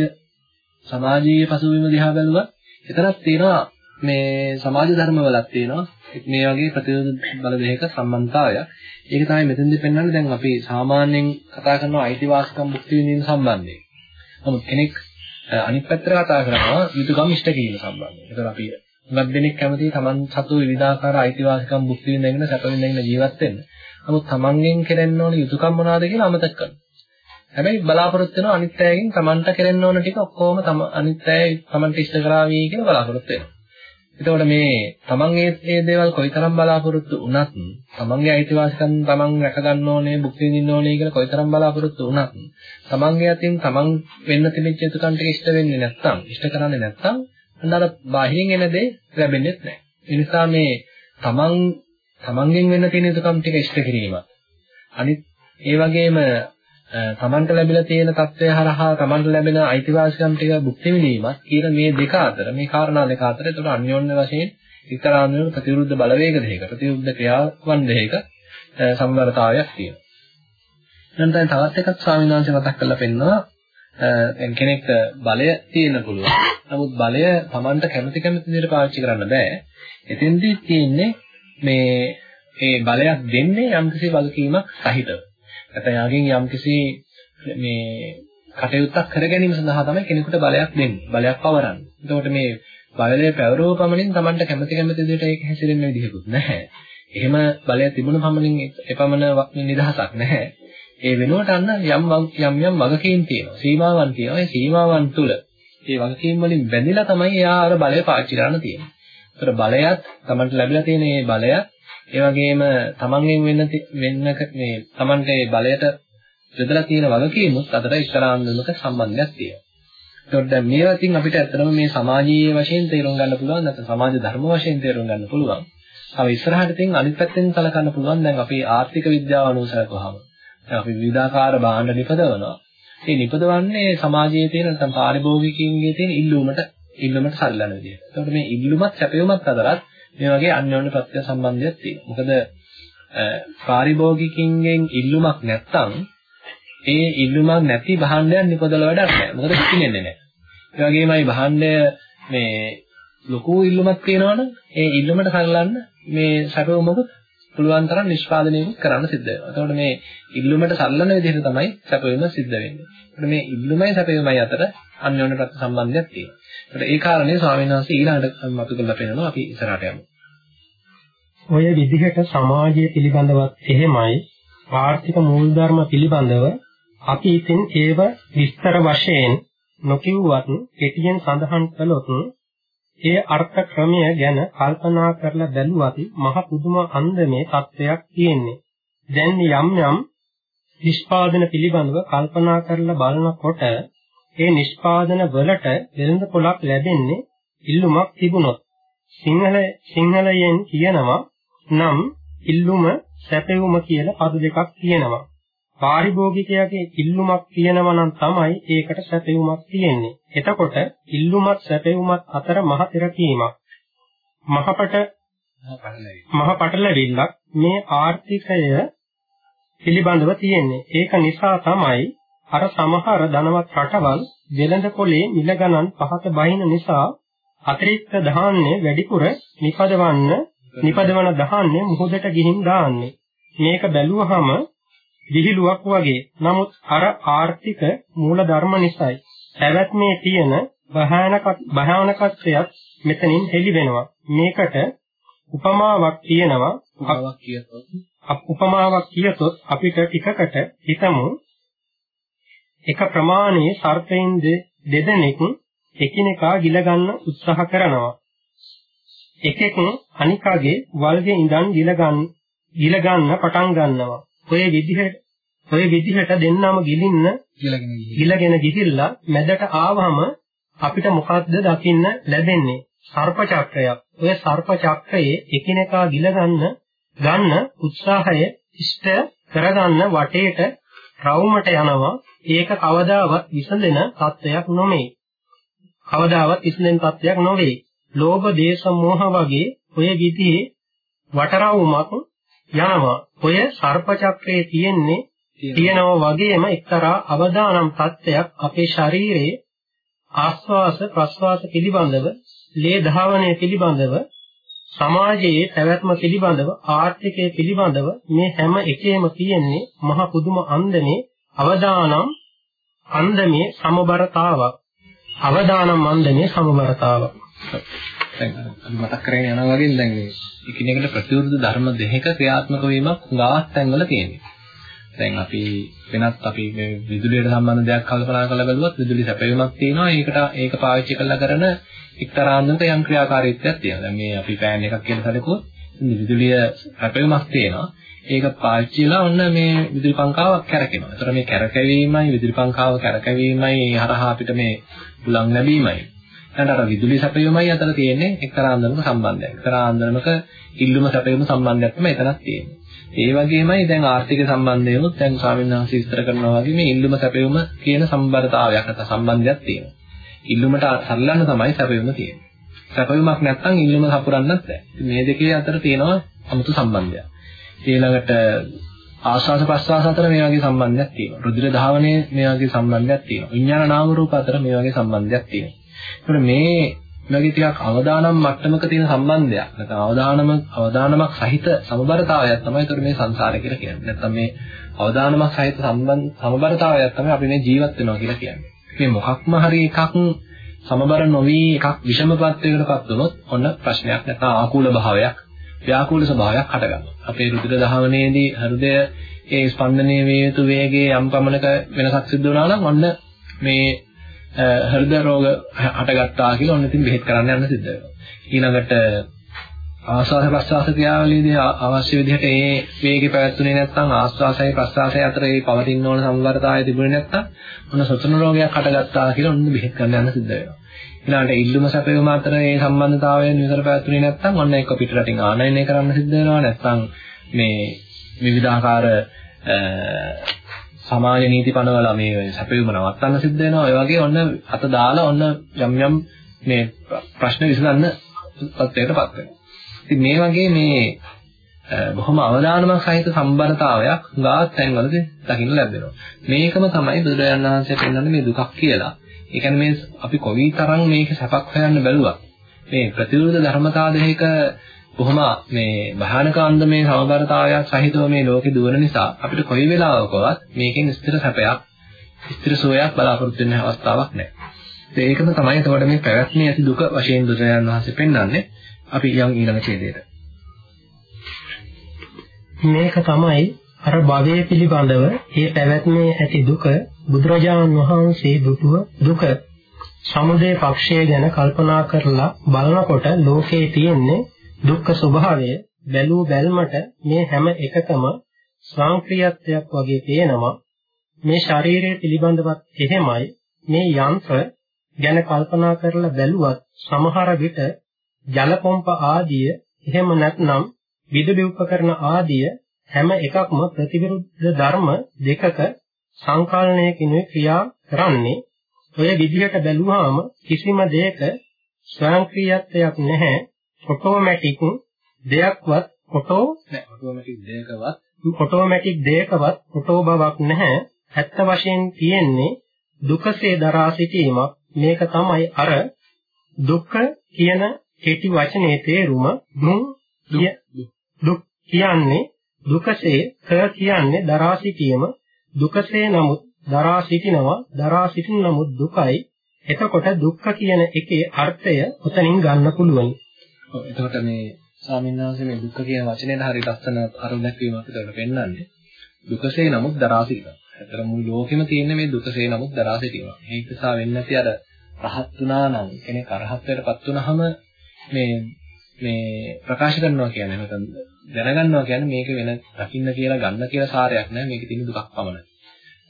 සමාජීය පසුබිම දිහා බැලුවා එතරම් තියෙනවා මේ සමාජ ධර්මවලක් තියෙනවා මේ වගේ ප්‍රතිවිරුද්ධ බල දෙකක සම්බන්ධතාවය. ඒක තමයි මෙතෙන්දි පෙන්වන්නේ දැන් අපි සාමාන්‍යයෙන් කතා කරන අයිතිවාසිකම් භුක්ති විඳින සම්බන්ධයෙන්. නමුත් කෙනෙක් අනිත් පැත්තට කතා කරනවා යුතුයකම් ඉෂ්ට කිරීම සම්බන්ධයෙන්. ඒතර අපි හුඟක් දෙනෙක් කැමති තමන් සතු විවිධාකාර අයිතිවාසිකම් භුක්ති විඳගෙන සැප විඳගෙන ජීවත් වෙන්න. නමුත් තමන්ගෙන් කෙරෙන්න ඕන යුතුයකම් මොනවාද කියලා අමතක කරනවා. හැබැයි බලාපොරොත්තු වෙනවා අනිත් අයගෙන් තමන්ට කෙරෙන්න ඕන ටික ඔක්කොම තම අනිත් අය තමන්ට ඉෂ්ට කරાવી කියලා බලාපොරොත්තු වෙනවා. එතකොට මේ තමන් මේ දේවල් කොයිතරම් බලාපොරොත්තු වුණත් තමන්ගේ අයිතිවාසිකම් තමන් රැක ගන්න ඕනේ, භුක්ති විඳින්න ඕනේ කියලා කොයිතරම් බලාපොරොත්තු වුණත් තමන්ගේ අතින් තමන් වෙන්න තිබෙච්ච යුතුයකම් ටික ඉෂ්ට වෙන්නේ නැත්නම්, ඉෂ්ට කරන්නේ නැත්නම් අnder බාහිරින් එන දේ ලැබෙන්නේ නැහැ. ඒ නිසා මේ තමන් තමන්ගෙන් වෙන්න තියෙන යුතුයකම් ටික ඉෂ්ට කිරීම. අනිත් ඒ වගේම තමන්ට ලැබිලා තියෙන தත්ත්වය හරහා තමන්ට ලැබෙන අයිතිවාසිකම් ටික භුක්ති විඳීමත් කියන මේ දෙක අතර මේ කාරණා දෙක අතර ඒතර අන්‍යෝන්‍ය වශයෙන් එක්තරාන්දම ප්‍රතිවිරුද්ධ බලවේග දෙකක ප්‍රතිවිරුද්ධ ක්‍රියාවන් දෙකක සමබරතාවයක් තියෙනවා. දැන් දැන් තවත් එකක් ස්වාමීන් වහන්සේ මතක් කරලා පෙන්නනවා දැන් කෙනෙක්ට බලය තියෙන්න පුළුවන්. නමුත් බලය Tamanට කැමති කැමති විදිහට පාවිච්චි කරන්න බෑ. එතෙන්දී තියෙන්නේ මේ ඒ බලයක් දෙන්නේ යම්කිසි වගකීමක් සහිතව. නැත්නම් යාගෙන් යම්කිසි මේ කටයුත්තක් කර ගැනීම සඳහා තමයි කෙනෙකුට බලයක් දෙන්නේ. බලයක් පවරන්නේ. එතකොට මේ බලය පැවරව පමණින් Tamanට කැමති කැමති විදිහට ඒක හැසිරෙන්න විදිහකුත් නැහැ. එහෙම බලය තිබුණ පමණින් එපමණ නිදහසක් නැහැ. ඒ වෙනුවට අන්න යම් යම් යම් වගකීම් තියෙනවා. සීමාවන් තියෙනවා. ඒ සීමාවන් තුල ඒ වගකීම් වලින් බැඳිලා තමයි එයා අර බලය පාවිච්චි කරන්න තියෙන්නේ. ඒතර බලයත් Tamanට ලැබිලා තියෙන මේ බලයත් ඒ වගේම Tamanගෙන් වෙන්න වෙන්න මේ Tamanට මේ බලයට යොදලා තියෙන වගකීමුත් අතර ඉස්තරාන්දමක සම්බන්ධයක් තියෙනවා. ඒතකොට දැන් මේවා තින් අපිට ඇත්තටම මේ සමාජීය වශයෙන් තේරුම් ගන්න පුළුවන් නැත්නම් සමාජ ධර්ම වශයෙන් තේරුම් ගන්න පුළුවන්. තව ඉස්සරහට තින් අනිත් පැත්තෙන් සලකන්න පුළුවන් දැන් අපි ආර්ථික විද්‍යාව අනුසලකුවාම. දැන් අපි විවිධාකාර භාණ්ඩ නිපදවනවා. ඒ නිපදවන්නේ සමාජයේ තියෙන නැත්නම් පාරිභෝගිකයින්ගේ තියෙන ඉල්ලුමට ඉල්ලුමට සල්ලන විදියට. ඒකට මේ ඉල්ලුමත් සැපයුමත් අතරත් මේ වගේ අන්‍යෝන්‍ය ප්‍රත්‍ය සම්බන්ධයක් තියෙනවා. මොකද පාරිභෝගිකින්ගෙන් ඉල්ලුමක් නැත්තම් ඒ ඉල්ලුමක් නැති භාණ්ඩයක් නිපදවල වැඩක් නැහැ. මොකද පිටින්නේ නැහැ. ඒ වගේමයි භාණ්ඩය මේ ලොකු ඉල්ලුමක් තියෙනවනම් ඒ ඉල්ලුමට සරලන්න මේ සැපවුමකුත් පුළුවන් තරම් නිෂ්පාදනයකුත් කරන්න සිද්ධ වෙනවා. එතකොට මේ ඉල්ලුමට සල්ලන විදිහට තමයි සැපවීම සිද්ධ වෙන්නේ. එතකොට මේ ඉල්ලුමයි සැපවීමයි අතර අන්‍යෝන්‍ය ප්‍රත්‍ය සම්බන්ධයක් තියෙනවා. එතකොට ඒ කාරණේ ස්වාමීන් වහන්සේ ඊළඟට මතු කරලා පෙන්නනවා අපි ඉස්සරහට යමු. ඔය විදිහට සමාජය පිළිබඳවත් එහෙමයි ආර්ථික මූලධර්ම පිළිබඳව අපි ඉතින් ඒව විස්තර වශයෙන් නොකියුවත් කෙටියෙන් සඳහන් කළොත් ඒ අර්ථ ක්‍රමය ගැන කල්පනා කරලා බැලුවත් මහ පුදුම අන්දමේ තත්ත්වයක් තියෙන්නේ. දැන් යම් යම් නිෂ්පාදන පිළිබඳව කල්පනා කරලා බලනකොට ඒ නිෂ්පාදන වලට වෙළඳ පොලක් ලැබෙන්නේ ඉල්ලුමක් තිබුණොත්. සිංහල සිංහලයෙන් කියනවා නම් ඉල්ලුම සැපයුම කියලා පද දෙකක් තියෙනවා. පාරිභෝගිකයාගේ ඉල්ලුමක් තියෙනවා නම් තමයි ඒකට සැපයුමක් තියෙන්නේ. එතකොට ඉල්ලුමත් සැපයුමත් අතර මහ පෙරකීමක්. මහපට මහ පටලැවිල්ලක් මේ ආර්ථිකය පිළිබඳව තියෙන්නේ. ඒක නිසා තමයි අර සමහර ධනවත් රටවල් වෙළඳ පොලේ මිල ගණන් පහත බහින නිසා අතිරික්ත ධාන්‍ය වැඩිපුර නිපදවන්න නිපදවන ධාන්‍ය මුහුදට ගිහින් දාන්නේ. මේක බැලුවහම විහිළුවක් වගේ. නමුත් අර ආර්ථික මූල ධර්ම නිසායි පැවැත්මේ තියෙන භයානක භයානකත්වයක් මෙතනින් හෙළි වෙනවා. මේකට උපමාවක් තියෙනවා. උපමාවක් කියතොත් උපමාවක් කියතොත් අපිට ටිකකට හිතමු එක ප්‍රමාණයේ සර්පයින් දෙදෙනෙක් එකිනෙකා ගිල ගන්න උත්සාහ කරනවා. එකෙක් අනිකාගේ වල්ගේ ඉඳන් ගිල ගන්න ගිල ගන්න පටන් ගන්නවා. ඔය විදිහට ඔය විදිහට දෙන්නම ගිලින්න ගිලගෙන ගිහිල්ලා මැදට ආවම අපිට මොකද්ද දකින්න ලැබෙන්නේ? සර්ප චක්‍රයක්. ඔය සර්ප චක්‍රයේ එකිනෙකා ගිල ගන්න ගන්න උත්සාහය ඉෂ්ට කරගන්න වටේට රවුමට යනවා. ඒක කවදාවත් විසඳෙන තත්ත්වයක් නොමේ. කවදාවත් විසඳෙන තත්ත්වයක් නොවේ. ලෝභ, දේශ, මෝහ වගේ ඔය විදිහේ වටරවුමක් යනවා. ඔය සර්ප චක්‍රයේ තියෙන්නේ තියෙනවා වගේම එක්තරා අවදානම් තත්ත්වයක් අපේ ශරීරයේ ආස්වාස ප්‍රස්වාස පිළිබඳව, ලේ ධාවනය පිළිබඳව, සමාජයේ පැවැත්ම පිළිබඳව, ආර්ථිකය පිළිබඳව මේ හැම එකේම තියෙන්නේ මහ පුදුම අන්දමේ අවදානම් අන්දමේ සමබරතාවක්. අවදානම් අන්දමේ සමබරතාවක්. දැන් මතක් කරගෙන යනවා වගේ දැන් මේ එකිනෙකට ප්‍රතිවිරුද්ධ ධර්ම දෙකක ක්‍රියාත්මක වීමක් ගාවත් තැන්වල තියෙනවා. දැන් අපි වෙනත් අපි මේ විදුලියට සම්බන්ධ දෙයක් කල්පනා කරලා බැලුවොත් විදුලි සැපයීමක් තියෙනවා. ඒකට ඒක පාවිච්චි කරලා කරන එක්තරා අන්දමක යම් ක්‍රියාකාරීත්වයක් තියෙනවා. දැන් මේ අපි ෆෑන් එකක් කියලා සැලකුවොත් විදුලිය සැපයීමක් තියෙනවා. ඒක පාවිච්චිලා ඔන්න මේ විදුලි පංකාවක් කැරකෙනවා. ඒතර මේ කැරකැවීමයි විදුලි පංකාව කැරකැවීමයි හරහා අපිට මේ බුලන් ලැබීමයි ඊට අර විදුලි සැපයීමයි අතර තියෙන්නේ එක්තරා අන්දමක සම්බන්ධයක්. එක්තරා අන්දමක ඉල්ලුම සැපයීම සම්බන්ධයක් තමයි එතනක් තියෙන්නේ. ඒ වගේමයි දැන් ආර්ථික සම්බන්ධයනොත් දැන් ස්වාමීන් වහන්සේ විස්තර කරනවා වගේ මේ ඉල්ලුම සැපයීම කියන සම්බරතාවයක් නැත්නම් සම්බන්ධයක් තියෙනවා. ඉල්ලුමට සරලන්න තමයි සැපයීම තියෙන්නේ. සැපයීමක් නැත්නම් ඉල්ලුම හපුරන්නත් බැහැ. මේ දෙකේ අතර තියෙනවා 아무තු සම්බන්ධයක්. ඊළඟට ආස්වාස ප්‍රස්වාස අතර මේ වගේ සම්බන්ධයක් තියෙනවා. රුධිර ධාවනයේ මේ වගේ සම්බන්ධයක් තියෙනවා. විඥාන නාම රූප අතර මේ වගේ සම්බන්ධයක් තියෙනවා. ඒකට මේ වගේ ටිකක් අවදානම් මට්ටමක තියෙන සම්බන්ධයක්. නැත්නම් අවදානම අවදානමක් සහිත සමබරතාවයක් තමයි ඒතර මේ සංසාරය කියලා කියන්නේ. නැත්නම් මේ අවදානමක් සහිත සම්බන්ධ සමබරතාවයක් තමයි අපි මේ ජීවත් වෙනවා කියලා කියන්නේ. මේ මොකක්ම හරි එකක් සමබර නොවි එකක් විෂමපත්වයකටපත් වුණොත් ඔන්න ප්‍රශ්නයක් නැත්නම් ආකූල භාවයක් ව්‍යාකූල ස්වභාවයක් හටගන්නවා. අපේ රුධිර දහවනේදී හෘදය ඒ ස්පන්දනයේ වේ යුතු වේගයේ යම් පමණක වෙනසක් සිදු වුණා නම් ඔන්න මේ හෘද රෝග හටගත්තා කියලා ඔන්න ඉතින් බෙහෙත් කරන්න යන්න සිද්ධ වෙනවා. ඊළඟට ආස්වාද ප්‍රස්වාස ක්‍රියාවලියේදී අවශ්‍ය විදිහට ඒ වේගය පැවැත්ුනේ නැත්නම් ආස්වාසයයි ප්‍රස්වාසයයි අතර ඒ පවතින ඕන සමබරතාවය තිබුණේ නැත්නම් ඔන්න සොතන රෝගයක් හටගත්තා කියලා ඔන්න බෙහෙත් කරන්න යන්න සිද්ධ වෙනවා. ඊළඟට ඉල්ලුම සැපයුම අතර මේ සම්බන්ධතාවය නිතර පැවතුනේ නැත්නම් ඔන්න ඒක පිටරටින් ආනයනය කරන්න සිද්ධ වෙනවා නැත්නම් මේ විවිධාකාර සමාජ නීති පනවලා මේ සැපයුම නවත්තන්න සිද්ධ වෙනවා. ඒ වගේ ඔන්න අත දාලා ඔන්න යම් යම් මේ ප්‍රශ්න විසඳන්න තත්ත්වයකටපත් වෙනවා. ඉතින් මේ වගේ මේ බොහොම අවධානමක් සහිත සම්බරතාවයක් ගාත් තැන්වලදී දකින්න ලැබෙනවා. මේකම තමයි බුදුරජාණන් වහන්සේ පෙන්වන්නේ මේ දුකක් කියලා. ඒ කියන්නේ මේ අපි කොයි තරම් මේක සැපක් හොයන්න බැලුවා. මේ ප්‍රතිවිරුද්ධ ධර්මතා දෙක කොහොම මේ භයානක අන්දමේ සමබරතාවයක් සහිතව මේ ලෝකේ දුවන නිසා අපිට කොයි වෙලාවකවත් මේකෙන් ස්ථිර සැපයක් ස්ථිර සෝයක් බලාපොරොත්තු වෙන්න අවස්ථාවක් නැහැ. ඒකම තමයි එතකොට මේ පැවැත්මේ ඇති දුක වශයෙන් බුදුරජාණන් වහන්සේ පෙන්වන්නේ අපි යම් ඊළඟ ඡේදයට. මේක තමයි අර භවයේ පිළිබඳව මේ පැවැත්මේ ඇති දුක බුදුරජාණන් වහන්සේ දුටුව දුක සමුදය පක්ෂය ගැන කල්පනා කරලා බලනකොට ලෝකේ තියෙන්නේ දුක්ඛ ස්වභාවය බැලූ බැල්මට මේ හැම එකකම ස්වාංක්‍රීයත්වයක් වගේ පේනවා. මේ ශරීරය පිළිබඳවත් එහෙමයි. මේ යන්ත්‍ර ගැන කල්පනා කරලා බැලුවත් සමහර විට ජල පොම්ප ආදිය එහෙම නැත්නම් විදුලි උපකරණ ආදිය හැම එකක්ම ප්‍රතිවිරුද්ධ ධර්ම දෙකක සංකල්පනයකිනුයි ක්‍රියා කරන්නේ. ඔය විදිහට බැලුවාම කිසිම දෙයක ස්වයංක්‍රීයත්වයක් නැහැ. ඔටෝමැටික් දෙයක්වත් ඔටෝ නෑ ඔටෝමැටික් දෙයකවත්. ඔටෝමැටික් දෙයකවත් ඔටෝ බවක් නැහැ. ඇත්ත වශයෙන් තියෙන්නේ දුකසේ දරා සිටීමක්. මේක තමයි අර දුක්ඛ කියන කෙටි වචනේ තේරුම දුක් කියන්නේ දුකසේ ක කියන්නේ දරා සිටීම. දුකසේ නමුත් දරා සිටිනවා. දරා සිටින නමුත් දුකයි. එතකොට දුක්ඛ කියන එකේ අර්ථය උතනින් ගන්න පුළුවන්. ඔව් එතකොට මේ ස්වාමීන් වහන්සේ මේ දුක්ඛ කියන වචනේට හරිය ලස්සන අරුණ දැක්වීමක් විතර පෙන්නන්නේ. දුකසේ නමුත් දරා සිටිනවා. ඇත්තට මුළු ලෝකෙම තියෙන මේ දුකසේ නමුත් දරා සිටිනවා. ඒක නිසා වෙන්නේ නැති අර රහත් වුණා නම් කෙනෙක් අරහත්ත්වයටපත් වුණාම මේ මේ ප්‍රකාශ කරනවා කියන්නේ නැත්නම් දැනගන්නවා කියන්නේ මේක වෙන දකින්න කියලා ගන්න කියලා සාරයක් නෑ මේකේ තියෙන දුකක් පමණයි.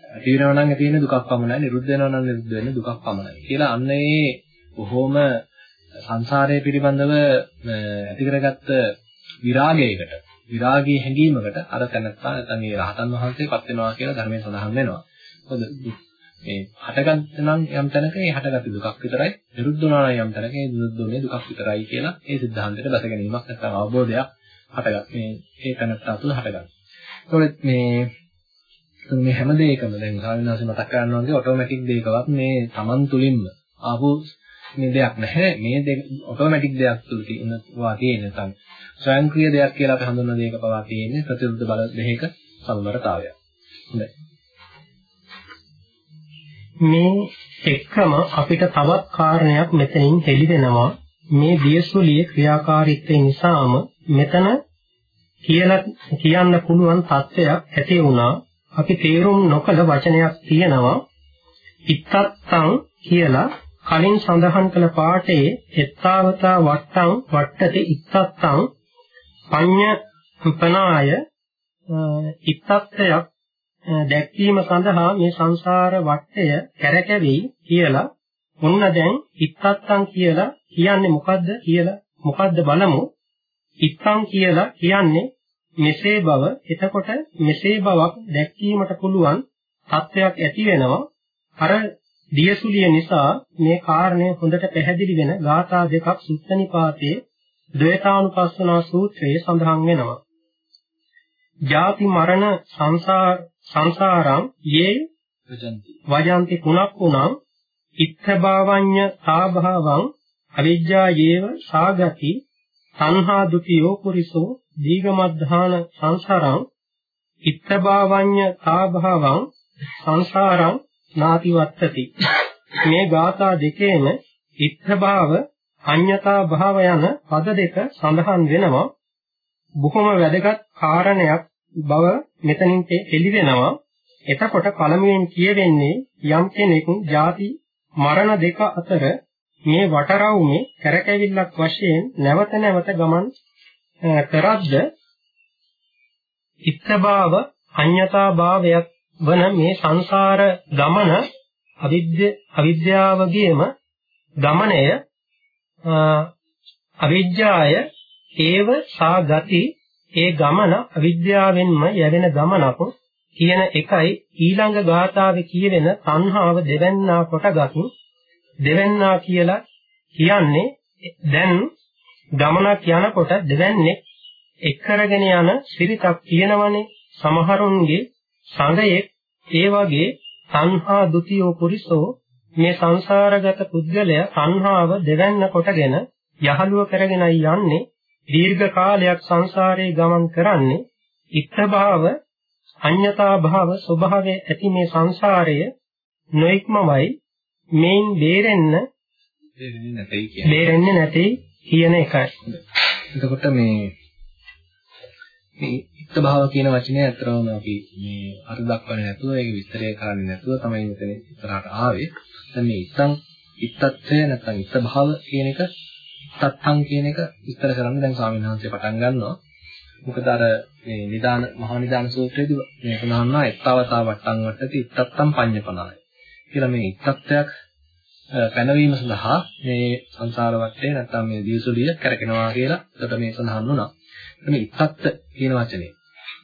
ඇති වෙනවා නම් ඇති වෙන දුකක් පමණයි නිරුද්ධ වෙනවා නම් නිරුද්ධ වෙන දුකක් පමණයි කියලා අන්න ඒ බොහොම සංසාරය පිළිබඳව ඇති කරගත්ත විරාගයකට විරාගී හැඟීමකට අර තැනත්තා නැත්නම් මේ රහතන් වහන්සේපත් වෙනවා කියලා ධර්මයෙන් සඳහන් වෙනවා. මොකද මේ හටගත් නම් යම් තැනක ඒ හටගත් දුකක් විතරයි නිරුද්ධ වුණා නම් යම් තැනක ඒ නිරුද්ධුනේ දුකක් විතරයි කියලා ඒ સિદ્ધාන්තයට බැස ගැනීමක් නැත්නම් අවබෝධයක් හටගත් මේ ඒ තැනත්තා තුළ හටගන්න. ඒතකොට මේ මේ හැම දෙයකම දැන් සාවිනාසි මතක් කරනවා වගේ ඔටෝමැටික් දෙයකවත් මේ Taman තුලින්ම ආපු මේ දෙයක් නැහැ මේ දෙක ඔටෝමැටික් දෙයක් තුල තියෙනවා තියෙන නැත්නම් ස්වයංක්‍රීය දෙයක් කියලා අපි හඳුන්වන දෙයක පවා තියෙන්නේ ප්‍රතිවිරුද්ධ බල දෙකක සමබරතාවය. හොඳයි. මේ එක්කම අපිට තවත් කාරණයක් මෙතනින් හෙළි වෙනවා මේ දියසුලියේ ක්‍රියාකාරීත්වය නිසාම මෙතන කියලා කියන්න පුළුවන් තත්ත්වයක් ඇති වුණා අපි තේරුම් නොකළ වචනයක් තියෙනවා ඉත්තත්තං කියලා කලින් සඳහන් කළ පාඩේ එත්තාවතා වට්ටං වට්ටති ඉත්තත්තං පඤ්ඤපනාය ඉත්තත්යක් දැක්වීම සඳහා මේ සංසාර වටය කැරකෙවි කියලා. ඔන්න දැන් ඉත්තත්තං කියලා කියන්නේ මොකද්ද කියලා මොකද්ද බලමු. ඉත්තං කියලා කියන්නේ මෙසේ බව. එතකොට මෙසේ බවක් දැක්වීමට පුළුවන් තත්වයක් ඇති වෙනවා. අර දියසුලිය නිසා මේ කාරණය හොඳට පැහැදිලි වෙන ගාථා දෙකක් සුත්තනිපාතයේ ද්වේතානුපස්සනා සූත්‍රයේ සඳහන් වෙනවා. ජාති මරණ සංසාර සංසාරං යේ වජන්ති. කුණක් උනං ඉත්ථභාවඤ්ඤ සාභාවං අවිජ්ජා යේව සාගති සංහා ဒ ුතියෝ පුරිසෝ දීගමද්ධාන සංසාරං ඉත්ථභාවඤ්ඤ සාභාවං සංසාරං නාතිවත්තති. මේ ගාථා දෙකේම ඉත්ථභාව අඤ්ඤතා භාව යන පද දෙක සඳහන් වෙනවා. බොහොම වැදගත් කාරණයක් බව මෙතනින් එළි වෙනවා එතකොට පළමුවෙන් කියවෙන්නේ යම් කෙනෙක් ಜಾති මරණ දෙක අතර මේ වටරවුමේ කරකැවිල්ලක් වශයෙන් නැවත නැවත ගමන් කරද්ද ඉත්තභාව අඤ්‍යතා භාවයක් වන මේ සංසාර ගමන අවිද්‍ය අවිද්‍යාවගේම ගමනය අවිද්‍යාය ඒව සා ගති ඒ ගමන අවිද්‍යාවෙන්ම යැවෙන ගමනක් කියන එකයි ඊළඟ ගාථාවේ කියවෙන සංහාව දෙවන්නා කොටගත් දෙවන්නා කියලා කියන්නේ දැන් ගමනක් යනකොට දෙවන්නේ එක් කරගෙන යන සිරිතක් කියනවනේ. සමහරුන්ගේ සංගයේ ඒ වගේ සංහා ဒ ුතියෝ පුරිසෝ මේ සංසාරගත පුද්ගලයා සංහාව දෙවන්න කොටගෙන යහළුව කරගෙන යන්නේ. දීර්ඝ කාලයක් සංසාරේ ගමන් කරන්නේ. ඉත්තභාව අඤ්‍යතා භාව ස්වභාවයේ ඇති මේ සංසාරය නොයික්මවයි මේන් බේරෙන්න බේරෙන්නේ නැtei කියන එකයි. එතකොට මේ මේ ඉත්ත භාව කියන වචනේ අතරම අපි මේ අර දක්වන්නේ නැතුව ඒක විස්තරය කරන්නේ නැතුව තමයි මෙතන ඉස්සරහට ආවේ. දැන් මේ ඉත්තං ඉත්තත්වය නැත්නම් ඉත්ත භාව කියන එක ඉත්තත්තං කියන එක විස්තර කරන්න දැන් ස්වාමීන් වහන්සේ පටන් ගන්නවා. මොකද අර මේ නිදාන මහා නිදාන සූත්‍රයේදී මේක නහන්නා එත්තවතා වට්ටම් වට්ටති ඉත්තත්තම් පඤ්ඤපනාය කියලා මේ ඉත්තත්වයක් පැනවීම සඳහා මේ සංසාර වටේ නැත්නම් මේ දියසුලිය කරකිනවා කියලා එතකොට මේ සඳහන් වුණා. මේ ඉත්තත් කියන වචනේ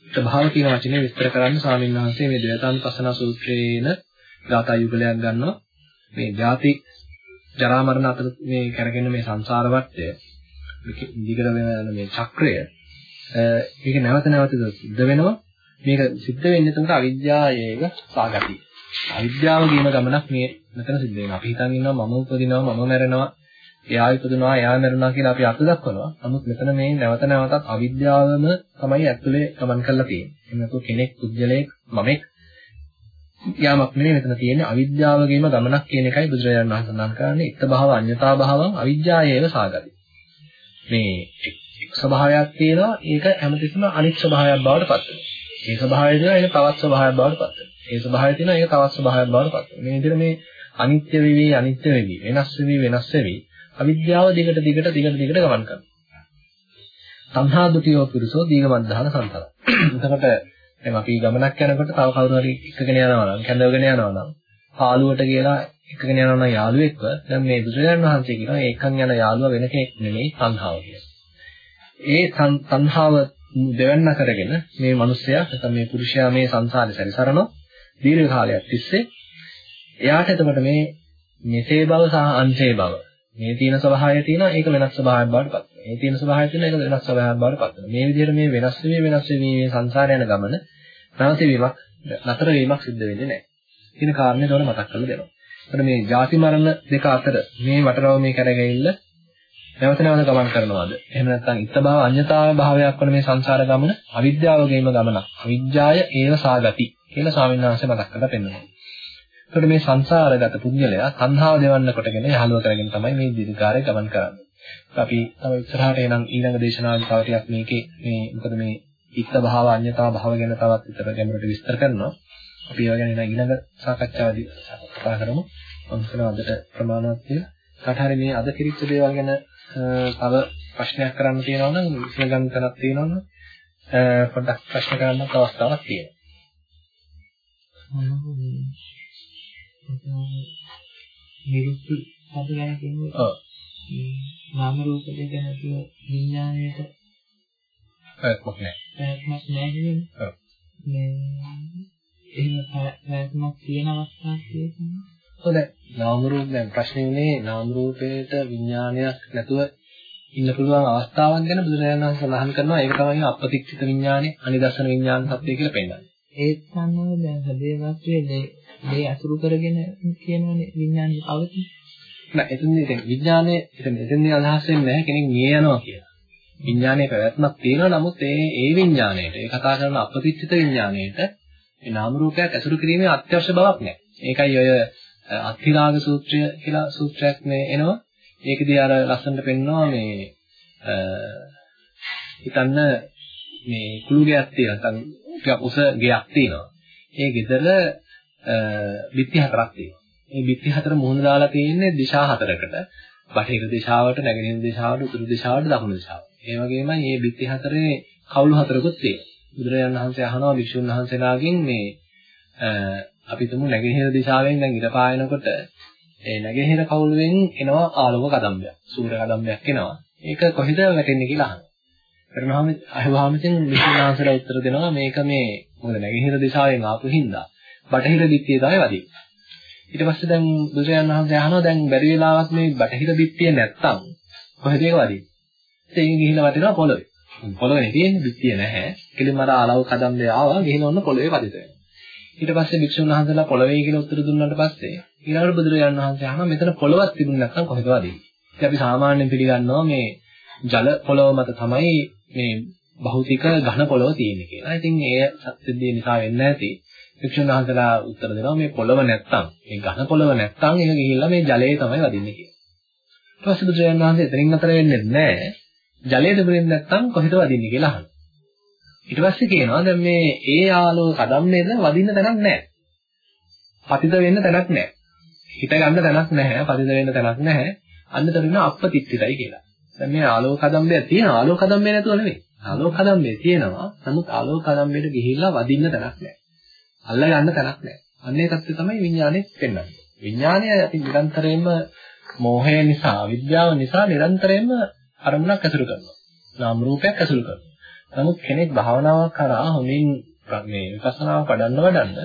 ඉත්ත භාව කියන වචනේ විස්තර කරන්න ස්වාමීන් වහන්සේ මේ දේවතානුපස්සනා සූත්‍රයේන ගාථා යුගලයක් ගන්නවා. මේ ಜಾති ජරා මරණ අතර මේ කරගෙන මේ සංසාර වටය දිගට වෙන මේ චක්‍රය ඒක නැවත නැවත සිද්ධ වෙනවා. මේක සිද්ධ වෙන්නේ එතකොට අවිද්‍යාවයේක සාගතිය. අවිද්‍යාව කියන ගමනක් මේ මෙතන සිද්ධ වෙනවා. අපි හිතන් ඉන්නවා මම උපදිනවා මම මැරෙනවා එයා ඉපදුනවා එයා මැරුණා කියලා අපි අර්ථ දක්වනවා. නමුත් මෙතන මේ නැවත නැවතත් අවිද්‍යාවම තමයි ඇතුලේ ගමන් කරලා තියෙන්නේ. එහෙම නැත්නම් කෙනෙක් පුද්ගලයෙක් මමෙක් යාමක් නෙමෙයි මෙතන තියෙන්නේ අවිද්‍යාවගේම ගමනක් කියන එකයි බුදුරජාණන් වහන්සේ සඳහන් කරන්නේ. ඉත්ත භාව අඤ්‍යතා භාවං අවිද්‍යාවේව සාගති. මේ එක් ස්වභාවයක් තියෙනවා ඒක හැමතිස්සම අනිත් ස්වභාවයක් බවට පත් වෙනවා. ඒ ස්වභාවය තියෙනවා ඒක තවත් ස්වභාවයක් බවට පත් වෙනවා. ඒ ස්වභාවය තියෙනවා ඒක තවත් ස්වභාවයක් බවට පත් වෙනවා. මේ විදිහට මේ අනිත්‍ය වෙවි අනිත්‍ය වෙවි වෙනස් වෙවි වෙනස් වෙවි අවිද්‍යාව දිගට දිගට දිගට දිගට ගමන් කරනවා. සංහා දුතියෝ පුරුෂෝ දීගමද්ධාන සංතර. එතකොට දැන් අපි ගමනක් යනකොට තව කවුරු හරි එකගෙන යනවා නම් කැඳවගෙන යනවා නම් පාළුවට කියලා එකගෙන යනවා නම් යාළුවෙක්ව දැන් මේ බුදුරජාණන් වහන්සේ කියනවා ඒකන් යන යාළුවා වෙන කෙනෙක් නෙමෙයි සංහාව කියලා. ඒ සංහාව දෙවන්න කරගෙන මේ මිනිස්සයා නැත්නම් මේ පුරුෂයා මේ සංසාරේ සැරිසරනවා දීර්ඝ කාලයක් තිස්සේ එයාට එතකොට මේ මෙසේ බව සහ අන්සේ බව මේ තියෙන ස්වභාවය තියෙනවා ඒක වෙනස් ස්වභාවයක් බවට පත් වෙනවා. මේ තියෙන ස්වභාවය තියෙනවා ඒක වෙනස් ස්වභාවයක් බවට පත් වෙනවා. මේ විදිහට මේ වෙනස් වෙමි වෙනස් වෙමි මේ සංසාරය යන ගමන නැවත වීමක් නතර වීමක් සිද්ධ වෙන්නේ නැහැ. කියන කාරණේ ඒතකොට මතක් කරලා දෙනවා. එතකොට මේ ಜಾති මරණ දෙක අතර මේ වටරව මේ කරගෙයිල්ල නැවත නැවත ගමන් කරනවාද? එහෙම නැත්නම් ඉත්තභාව අඤ්‍යතාව භාවයක් වන මේ සංසාර ගමන අවිද්‍යාවගේම ගමනක්. අවිජ්ජාය ඒව සාගති කියලා ස්වාමීන් වහන්සේ මතක් කරලා පෙන්නනවා. එතකොට මේ සංසාරගත පුද්ගලයා තණ්හාව දෙවන්න කොටගෙන යහළුව කරගෙන තමයි මේ දීර්ඝකාරය ගමන් කරන්නේ. අපි තව ඉස්සරහට එනම් ඊළඟ දේශනාවල තව ටිකක් මේකේ මේ මොකද මේ ඉත්ත භාව අඤ්‍යතා භාව ගැන තවත් විතර ගැඹුරට විස්තර කරනවා. අපි ඒවා ගැන ඊළඟ සාකච්ඡාවේදී කතා කරමු. මම හිතනවා අදට ප්‍රමාණවත් කියලා. කාට හරි මේ අද කිරිච්ච දේවල් ගැන තව ප්‍රශ්නයක් කරන්න තියෙනවා නම් විසඳගන්න තැනක් තියෙනවා නම් පොඩ්ඩක් ප්‍රශ්න කරන්නත් අවස්ථාවක් තියෙනවා. නිරුක්ති පද ගැන කියන්නේ ඔව් නාම රූප දෙක නැතුව විඥාණයට පැවැත්මක් නැහැ. පැවැත්මක් නැහැ කියන්නේ. ඔව්. මේ එහෙම පැවැත්මක් තියෙන අවස්ථාවක් තියෙනවා හොඳයි නාම රූප දැන් ප්‍රශ්නේ උනේ නාම රූපේට විඥානයක් නැතුව ඉන්න පුළුවන් අවස්ථාවක් ගැන බුදුරජාණන් වහන්සේ සඳහන් කරනවා. ඒක තමයි අපතික්ෂිත විඥානේ අනිදර්ශන විඥාන සත්‍යය කියලා පෙන්නන්නේ. ඒත් සම්මෝහ දැන් හදේවත්වයේ මේ අසුරු කරගෙන කියනවනේ විඥානේ පවතින. නෑ එතනදී දැන් විඥානේ එතන එතනදී අදහස් වෙන්නේ නැහැ කෙනෙක් මිය යනවා කියලා. විඥානයේ පැවැත්මක් තියෙනවා නමුත් ඒ ඒ විඥාණයට ඒ කතා කරන අපතිච්චිත විඥාණයට ඒ නාම රූපයක් ඇසුරු කිරීමේ අත්‍යවශ්‍ය බවක් නැහැ. ඒකයි ඔය අත්තිරාග සූත්‍රය කියලා සූත්‍රයක් මේ එනවා. ඒකදී අර ලස්සනට පෙන්නනවා මේ හිතන්න මේ කුළු ගයක් තියෙනවා. නැත්නම් ටිකක් උස ගයක් තියෙනවා. ඒ ගෙදර බිත්ති හතරක් තියෙනවා. මේ බිත්ති හතර මුහුණ දාලා තියෙන්නේ දිශා හතරකට. බටහිර දිශාවට, නැගෙනහිර දිශාවට, උතුරු දිශාවට, දකුණු දිශාවට. ඒ වගේමයි මේ බිත්ති හතරේ කවුළු හතරකුත් තියෙනවා. බුදුරජාණන් වහන්සේ අහනවා වික්ෂුන් වහන්සේලාගෙන් මේ අපි තුමු නැගෙනහිර දිශාවෙන් දැන් ඉර පායනකොට ඒ නැගෙනහිර කවුළුවෙන් එනවා ආලෝක කදම්බයක්. සූර්ය කදම්බයක් එනවා. ඒක කොහෙද වැටෙන්නේ කියලා අහනවා. කරනවාම අහවහම ඉතින් වික්ෂුන් වහන්සේලා උත්තර දෙනවා මේක මේ මොකද නැගෙනහිර දිශාවෙන් ආපු හින්දා බටහිර දිත්තිය තමයි වදින්නේ. ඊට පස්සේ දැන් බුදුරජාණන් වහන්සේ අහනවා දැන් බැරි වෙලාවක් මේ බටහිර දිත්තිය නැත්තම් කොහෙද ඒක වදින්නේ? ඒක ගිහිල්ලා වදිනවා පොළොවේ. පොළොවේ තියෙන්නේ දිත්තිය නැහැ. කෙලින්ම අර ආලව කදම්බේ ආවා ගිහිල්ලා ඔන්න පොළොවේ වදිත වෙනවා. ඊට පස්සේ භික්ෂුන් වහන්සේලා පොළොවේ කියලා උත්තර දුන්නාට පස්සේ ඊළඟට බුදුරජාණන් වහන්සේ අහනවා මෙතන පොළොවක් තිබුණ නැත්නම් කොහෙද වදින්නේ? ඉතින් අපි සාමාන්‍යයෙන් පිළිගන්නවා මේ ජල පොළොව මත තමයි මේ භෞතික ඝන පොළොව තියෙන්නේ කියලා. ඉතින් ඒ සත්‍යදී නිසා වෙන්නේ නැති වික්ෂුන් වහන්සේලා උත්තර දෙනවා මේ පොළව නැත්තම් මේ ඝන පොළව නැත්තම් ඒක ගිහිල්ලා මේ ජලයේ තමයි වදින්නේ කියලා. ඊට පස්සේ බුදුරජාණන් වහන්සේ එතනින් අතර වෙන්නේ නැහැ. ජලයේ දෙබරින් නැත්තම් කොහෙද වදින්නේ කියලා අහනවා. ඊට පස්සේ කියනවා දැන් මේ ඒ ආලෝක කදම්මේද වදින්න තැනක් නැහැ. පතිත වෙන්න තැනක් නැහැ. හිත ගන්න තැනක් නැහැ. පතිත වෙන්න තැනක් නැහැ. අන්නතරින් අප්පතිත්තිතයි කියලා. දැන් මේ ආලෝක කදම්මේ තියෙන ආලෝක කදම්මේ නැතුව නෙවෙයි. ආලෝක කදම්මේ තියෙනවා. නමුත් ආලෝක කදම්මේට ගිහිල්ලා වදින්න තැනක් නැහැ. අල්ල ගන්න තැනක් නැහැ. අන්නේ தත්ත්වය තමයි විඥානේ පෙන්වන්නේ. විඥානය අපි නිරන්තරයෙන්ම මෝහය නිසා, විද්‍යාව නිසා නිරන්තරයෙන්ම අරමුණක් ඇසුරු කරනවා. නාම රූපයක් ඇසුරු කරනවා. නමුත් කෙනෙක් භාවනාවක් කරා හොමින් මේ විපස්සනාව පඩන්න වඩන්න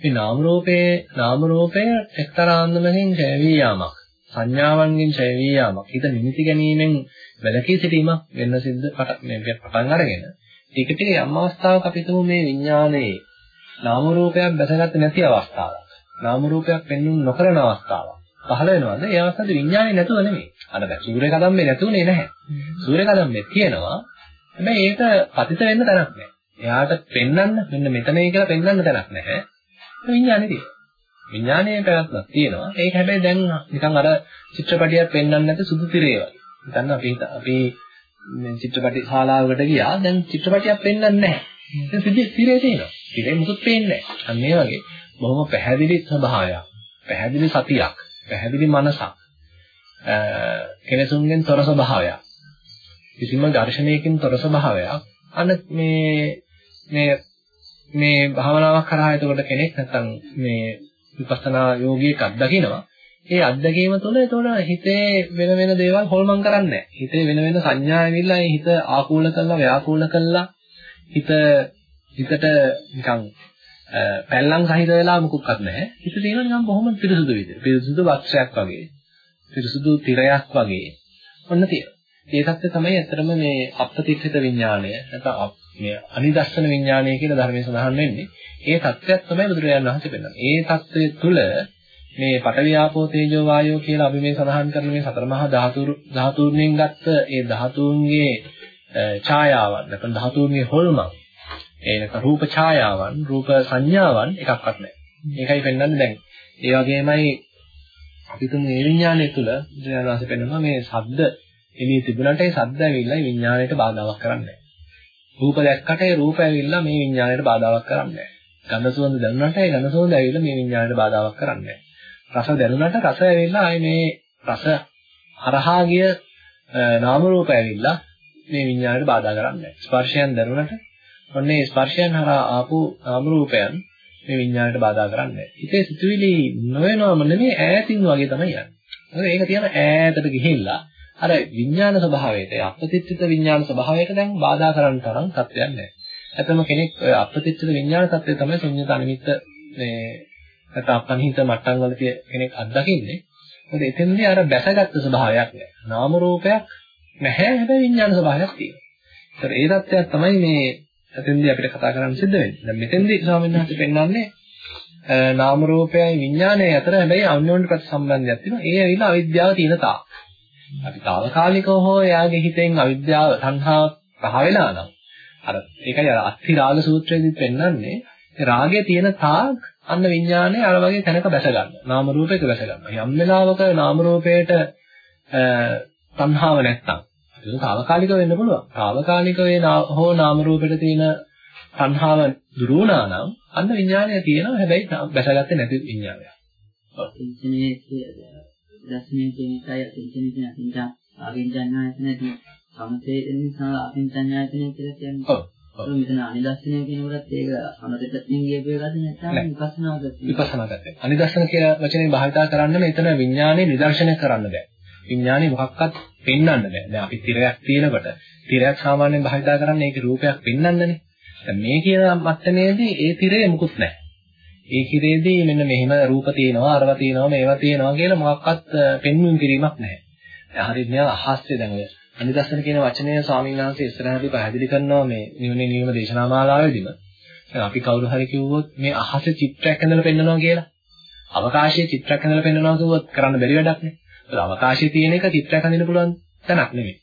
මේ නාම රූපයේ නාම රූපය එක්තරා අන්දමකින් ඡේවී යාමක්. සංඥාවන්ගෙන් ඡේවී යාමක්. හිත නිමිති ගැනීමෙන් වැළකී සිටීමක් වෙන්න සිද්ධ මේ පටන් අරගෙන ඒක ටික යම් අවස්ථාවක අපි තුමු මේ විඥානයේ නාම රූපයක් දැසගත්තේ නැති අවස්ථාවක්. නාම රූපයක් පෙන්වුම් නොකරන අවස්ථාවක්. පහළ වෙනවද? ඒ අවස්ථාවේ විඥානේ නැතුව නෙමෙයි. අර සූර්ය කදම්බේ නැතුනේ නැහැ. සූර්ය කදම්බේ තියෙනවා. හැබැයි ඒක පතිත වෙන්න තැනක් නැහැ. එයාට පෙන්වන්න මෙන්න මෙතනයි කියලා පෙන්වන්න තැනක් නැහැ. විඥානේ තියෙනවා. විඥානයේ පැවැත්මක් තියෙනවා. ඒක හැබැයි දැන් නිකන් අර චිත්‍රපටියක් පෙන්වන්න නැති සුදු තිරේ වගේ. හිතන්න අපි අපි චිත්‍රපටි ශාලාවකට ගියා. දැන් චිත්‍රපටියක් පෙන්වන්නේ නැහැ. දැන් සිද්ධි තිරේ තියෙනවා. තිරේ මුකුත් පේන්නේ නැහැ. අන්න ඒ වගේ බොහොම පැහැදිලි ස්වභාවයක්. පැහැදිලි සතියක්. පැහැදිලි මනසක්. කෙලෙසුන්ගෙන් තොර ස්වභාවයක්. කිසිම දර්ශනයකින් තොර ස්වභාවයක්. අන්න මේ මේ මේ භාවනාවක් කරා එතකොට කෙනෙක් නැත්තම් මේ විපස්සනා යෝගියෙක් අත්දකිනවා. ඒ අත්දැකීම තුළ එතකොට හිතේ වෙන වෙන දේවල් හොල්මන් කරන්නේ නැහැ. හිතේ වෙන වෙන සංඥා ඇවිල්ලා ඒ හිත ආකූල කරලා ව්‍යාකූල කරලා හිත හිතට නිකන් පැල්ලම් සහිත වෙලා මොකක්වත් නැහැ. හිත තියෙනවා නිකන් බොහොම පිරිසුදු විදිහට. පිරිසුදු වස්ත්‍රයක් වගේ. පිරිසුදු තිරයක් වගේ. ඔන්න තියෙනවා. ඒ தත්ත්වය තමයි ඇත්තටම මේ අපපතිච්ඡිත විඥාණය නැත්නම් මේ අනිදර්ශන විඥාණය කියලා ධර්මයේ සඳහන් වෙන්නේ. ඒ தත්ත්වයක් තමයි බුදුරජාණන් වහන්සේ පෙන්නන්නේ. ඒ தත්ත්වය තුළ මේ පටවියාපෝ තේජෝ වායෝ කියලා අපි මේ සඳහන් කරන මේ සතර මහා ධාතු ධාතුන්ගෙන් ගත්ත ඒ ධාතුන්ගේ ඡායාවන් නැත්නම් ධාතුන්ගේ හොල්මන් ඒ නැත්නම් රූප ඡායාවන් රූප සංඥාවන් එකක්වත් නැහැ. ඒකයි පෙන්වන්නේ දැන්. ඒ වගේමයි අපි තුන් මේ විඥානය තුළ බුදුරජාණන් පෙන්වනවා මේ ශබ්ද එළිය තිබුණාට ඒ ශබ්ද ඇවිල්ලා විඥාණයට බාධාවක් කරන්නේ නැහැ. රූප දැක්කට ඒ රූප ඇවිල්ලා මේ විඥාණයට බාධාවක් කරන්නේ නැහැ. ගන්ධ සුවඳ දැනුණාට ඒ ගන්ධ සුවඳ ඇවිල්ලා මේ විඥාණයට බාධාවක් කරන්නේ නැහැ. රස දැනුණාට රස ඇවිල්ලා ආයේ මේ රස හරහා ගිය නාම රූප ඇවිල්ලා මේ විඤ්ඤාණයට බාධා කරන්නේ ස්පර්ශයන් දැනුණට ඔන්නේ ස්පර්ශයන් හරහා ආපු නාම රූපයන් මේ විඤ්ඤාණයට බාධා කරන්නේ හිතේ සිතුවිලි නොවනවම නෙමෙයි ඈතින් වගේ තමයි යන්නේ. මොකද ඒක තියෙන ඈතට ගිහිල්ලා අර විඤ්ඤාණ ස්වභාවයට අපතිත්‍ිත විඤ්ඤාණ ස්වභාවයට දැන් බාධා කරන්න තරම් තත්ත්වයක් නැහැ. ඇත්තම කෙනෙක් අපතිත්‍ිත විඤ්ඤාණ තත්ත්වය තමයි ශුන්‍යතා නිමිත්ත මේ නැත්නම් අපනිහිත මට්ටම් වල කෙනෙක් අත්දකින්නේ. මොකද එතෙන්දී අර බැසගත් ස්වභාවයක් නෑ. නාම රූපයක් නැහැ හැබැයි විඥාන ස්වභාවයක් තියෙනවා. ඒතර ඒ தත්ත්වයක් තමයි මේ එතෙන්දී අපිට කතා කරන්න සිද්ධ වෙන්නේ. දැන් මෙතෙන්දී ස්වාමීන් වහන්සේ පෙන්වන්නේ නාම රූපයයි විඥානයයි අතර හැබැයි අන්‍යෝන්‍ය ප්‍රතිසම්බන්ධයක් තියෙනවා. ඒ ඇවිල්ලා අවිද්‍යාව තියෙන තාක්. අපි తాවකාලිකව හෝ එයාගේ හිතෙන් අවිද්‍යාව සංහාව පහ වෙලා නම් අර ඒකයි අර අත්ති රාග සූත්‍රයේදී පෙන්වන්නේ රාගය තියෙන තාක් අන්න විඥානය අර වගේ තැනක බැස ගන්න. නාම රූපයක බැස ගන්න. යම් වෙලාවක නාම රූපයට සංහාව නැත්තම් ඒක తాවකාලික වෙන්න පුළුවන්. తాවකාලික වේ හෝ නාම රූපෙට තියෙන සංහාව දුරු වුණා නම් අන්න විඥානය තියෙනවා හැබැයි බැසගත්තේ නැති විඥානයක්. ඔව්. දර්ශනයේ කියන එකයි අතින්චනේ කියන අතින්චා ආවිඥානායතනදී සමතේ නිසා අතින්චඤ්ඤායතනය කියලා කියන්නේ. ඔව්. ඔව් මෙතන අනිදර්ශනය කියනකොටත් ඒක සමතෙන් ගියපු එකද නැත්නම් විපස්සනා ගතිය. විපස්සනා ගතිය. අනිදර්ශන කියලා වචනේ භාවිතා කරන්න මෙතන විඥානේ නිදර්ශනය කරන්න බෑ. විඥානේ මොකක්වත් පෙන්වන්න බෑ. දැන් අපි තිරයක් තියෙනකොට තිරයක් සාමාන්‍යයෙන් භාවිතා කරන්නේ ඒකේ රූපයක් පෙන්වන්නනේ. දැන් මේ කියන මට්ටමේදී ඒ තිරේ මුකුත් නැහැ. ඒ කිරේදී මෙන්න මෙහෙම රූප තියෙනවා අරවා තියෙනවා මේවා තියෙනවා කියලා මොකක්වත් පෙන්වීම කිරීමක් නැහැ. දැන් හරියට නිකන් අහස්සේ දැන් ඔය අනිදස්සන කියන වචනය ස්වාමීන් වහන්සේ ඉස්සරහදී පැහැදිලි කරනවා මේ නිවනේ නියම දේශනා මාලාවේදීම. දැන් අපි කවුරු හරි කිව්වොත් මේ අහසේ චිත්‍රයක් ඇඳලා පෙන්නනවා කියලා. අවකාශයේ චිත්‍රයක් ඇඳලා පෙන්නනවා කිව්වොත් කරන්න බැරි වැඩක් නේ. ඒක අවකාශයේ තියෙන එක චිත්‍රයක් අඳින්න පුළුවන් තැනක් නෙමෙයි.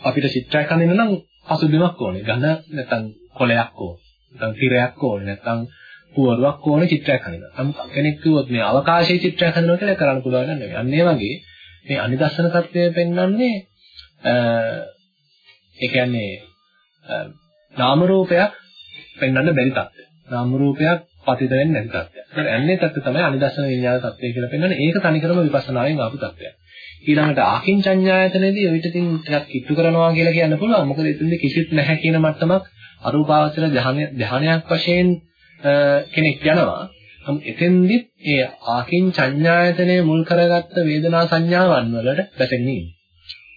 අපිට චිත්‍රයක් අඳින්න නම් පසුබිමක් ඕනේ. ගඳ නැත්නම් කොලයක් ඕනේ. නැත්නම් තිරයක් ඕනේ. නැත්නම් පුවරුවක් ඕනේ චිත්‍රයක් අඳින්න. නමුත් කෙනෙක් කිව්වොත් මේ අවකාශයේ චිත්‍රයක් අඳිනවා කියලා කරන්න පුළුවන් නෑ. අන්න ඒ වගේ මේ අනිදස්සන தත්වය පෙන්වන්නේ ඒ කියන්නේ නාම රූපයක් පෙන්වන්න බැරි තත්ත්වය. නාම රූපයක් පතිත වෙන්නේ නැති තත්ත්වයක්. ඒත් ඇන්නේ තත්ත්වය තමයි අනිදස්සන විඤ්ඤාණ තත්ත්වය කියලා පෙන්වන්නේ. ඒක තනිකරම විපස්සනායෙන් ආපු තත්ත්වයක්. ඊළඟට ආකින්චඤ්ඤායතනයේදී ඔය ටිකින් ටිකක් කිට්ටු කරනවා කියලා කියන්න පුළුවන්. මොකද එතනදී කිසිත් නැහැ කියන මට්ටමක් අරූපාවචර ධානයක් වශයෙන් කෙනෙක් යනවා. නමුත් එතෙන්දිත් ඒ ආකින්චඤ්ඤායතනය මුල් කරගත්ත වේදනා සංඥාවන් වලට බැසෙන්නේ.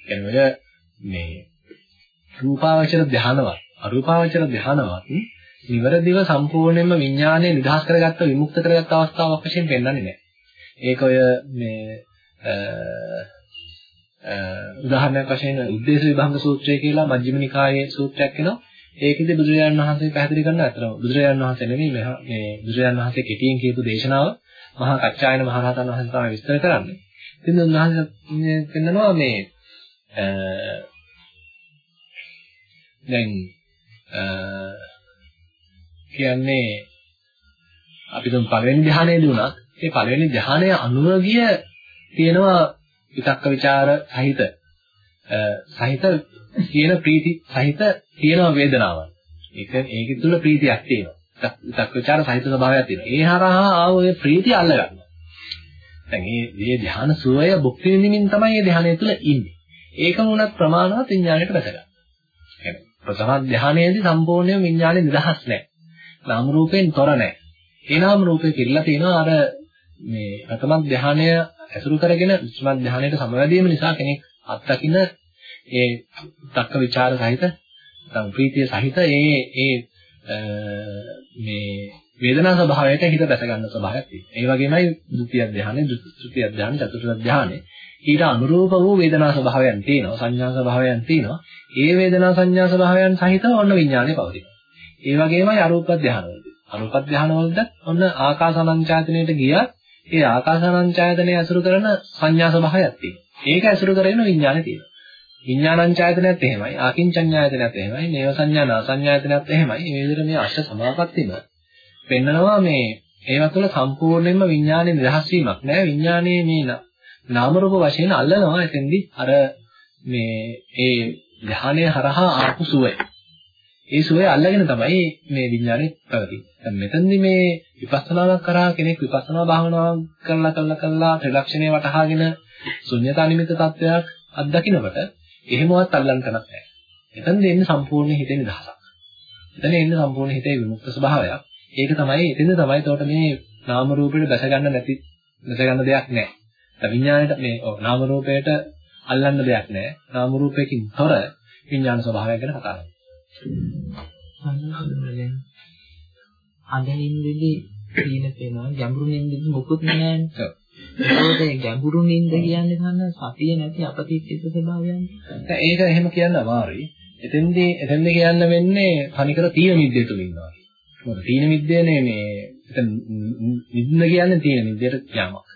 කියන්නේ මේ රූපාවචර ධානවත් අරූපාවචර ධානවත් නිවරදිව සම්පූර්ණයෙන්ම විඥානය නිදහස් කරගත්ත විමුක්ත කරගත්ත අවස්ථාවක් වශයෙන් පෙන්වන්නේ නැහැ. ඒක ඔය මේ උදාහරණයක් වශයෙන් උද්දේශ විභංග සූත්‍රය කියලා මජ්ක්‍ධිම නිකායේ සූත්‍රයක් වෙනවා. ඒකෙදි බුදුරජාණන් වහන්සේ පැහැදිලි කරන අතරම බුදුරජාණන් වහන්සේ නෙමෙයි මේ බුදුරජාණන් වහන්සේ කෙටියෙන් කියපු දේශනාව මහා කච්චායන මහරහතන් වහන්සේ තමයි විස්තර කරන්නේ. ඉතින් උන්වහන්සේ පෙන්නනවා මේ දැන් කියන්නේ අපි තුන් පළවෙනි ධ්‍යානයේදී උනත් ඒ පළවෙනි ධ්‍යානය අනුව ගිය තියෙනවා විතක්ක ਵਿਚාර සහිත සහිත තියෙන ප්‍රීති සහිත තියෙන වේදනාව. ඒක ඒක තුළ ප්‍රීතියක් තියෙනවා. විතක්ක ਵਿਚාර සහිත ස්වභාවයක් තියෙනවා. ඒ හරහා ආව ඔය ප්‍රීතිය අල්ල ගන්නවා. දැන් මේ මේ ධ්‍යාන සුවය භුක්ති විඳින්මින් තමයි මේ ධ්‍යානය තුළ ඉන්නේ. ඒකම උනත් ප්‍රමාණවත් විඥාණයට වැටගන්නවා. ප්‍රථම ධානයේදී සම්පූර්ණයෙන් විඥානේ නිදහස් නැහැ. නාම රූපෙන් තොර නැහැ. ඒ නාම රූපේ කිරලා තියෙනවා අර මේ ප්‍රථම ධානය ඇසුරු කරගෙන විස්ම ධානයට සමවැදීම නිසා කෙනෙක් අත්දකින ඒ තක්ක ਵਿਚාර සහිත නැත්නම් ප්‍රීතිය සහිත ඒ ඒ මේ වේදනා ස්වභාවයට හිත දැස ගන්න ස්වභාවයක් තියෙනවා. ඒ වගේමයි ဒုတိ ය ධානය, තෘතිය ධානය, චතුර්ථ ධානය. ඊට අනුරූප වූ වේදනා ස්වභාවයන් තියෙනවා, සංඥා ස්වභාවයන් තියෙනවා. ඒ වේදනා සංඥා ස්වභාවයන් සහිතව ඔන්න විඥානය පවතිනවා. ඒ වගේමයි අරූප ධ්‍යානවලදී. අරූප ධ්‍යානවලද ඔන්න ආකාසානංචායතනයට ගියා ඒ ආකාසානංචායතනය ඇසුරු කරන සංඥා ස්වභාවයක් තියෙනවා. ඒක ඇසුරු කරගෙන විඥානය තියෙනවා. විඥානංචායතනයත් එහෙමයි, ආකින්චඤ්ඤායතනයත් එහෙමයි, නේව සංඥා සංඥායතනයත් එහෙමයි. මේ විදිහට මේ අෂ්ට සමාපත්තියම පෙන්නනවා මේ ඒවා තුළ සම්පූර්ණයෙන්ම විඥානයේ නිදහස් වීමක් නෑ. විඥානයේ මේ නාම රූප වශයෙන් අල්ලනවා එතෙන්දී අර මේ ඒ ධානය හරහා ආපු සුවය. ඒ සුවය අල්ලගෙන තමයි මේ විඥානේ පැවතින්නේ. දැන් මෙතනදී මේ විපස්සනාවක් කරා කෙනෙක් විපස්සනා භාවනාවක් කරලා කරලා කරලා ත්‍රිලක්ෂණය වටහාගෙන ශුන්‍යතා නිමිත්ත තත්වයක් අත්දකින්නකොට එහෙමවත් අල්ලන්න තැනක් නැහැ. එතනදී එන්නේ සම්පූර්ණ හිතේ නිදහසක්. එතන එන්නේ සම්පූර්ණ හිතේ විමුක්ත ස්වභාවයක්. ඒක තමයි එතෙන්ද තමයි එතකොට මේ නාම රූපෙට දැස ගන්න නැති දැස ගන්න දෙයක් නැහැ. විඥාණයට මේ නාම රූපයට අල්ලන්න දෙයක් නැහැ. නාම රූපයකින් තොර විඥාන ස්වභාවය ගැන කතා කරනවා. අඳින්දෙදි තීන පේනවා ගැඹුරු නින්දෙදි මොකුත් නැහැ. ඒකෝට ගැඹුරු නිින්ද කියන්නේ ගන්න සතිය නැති අපතිච්චිත ස්වභාවයන්. ඒක එහෙම කියන්න අමාරුයි. එතෙන්දී එතෙන්දී කියන්න වෙන්නේ තනිකර තීන මිද්දේ තුල ඉන්නවා. මොකද තීන මිද්දේනේ මේ එතන නිින්ද කියන්නේ තීන මිද්දේට යාමක්.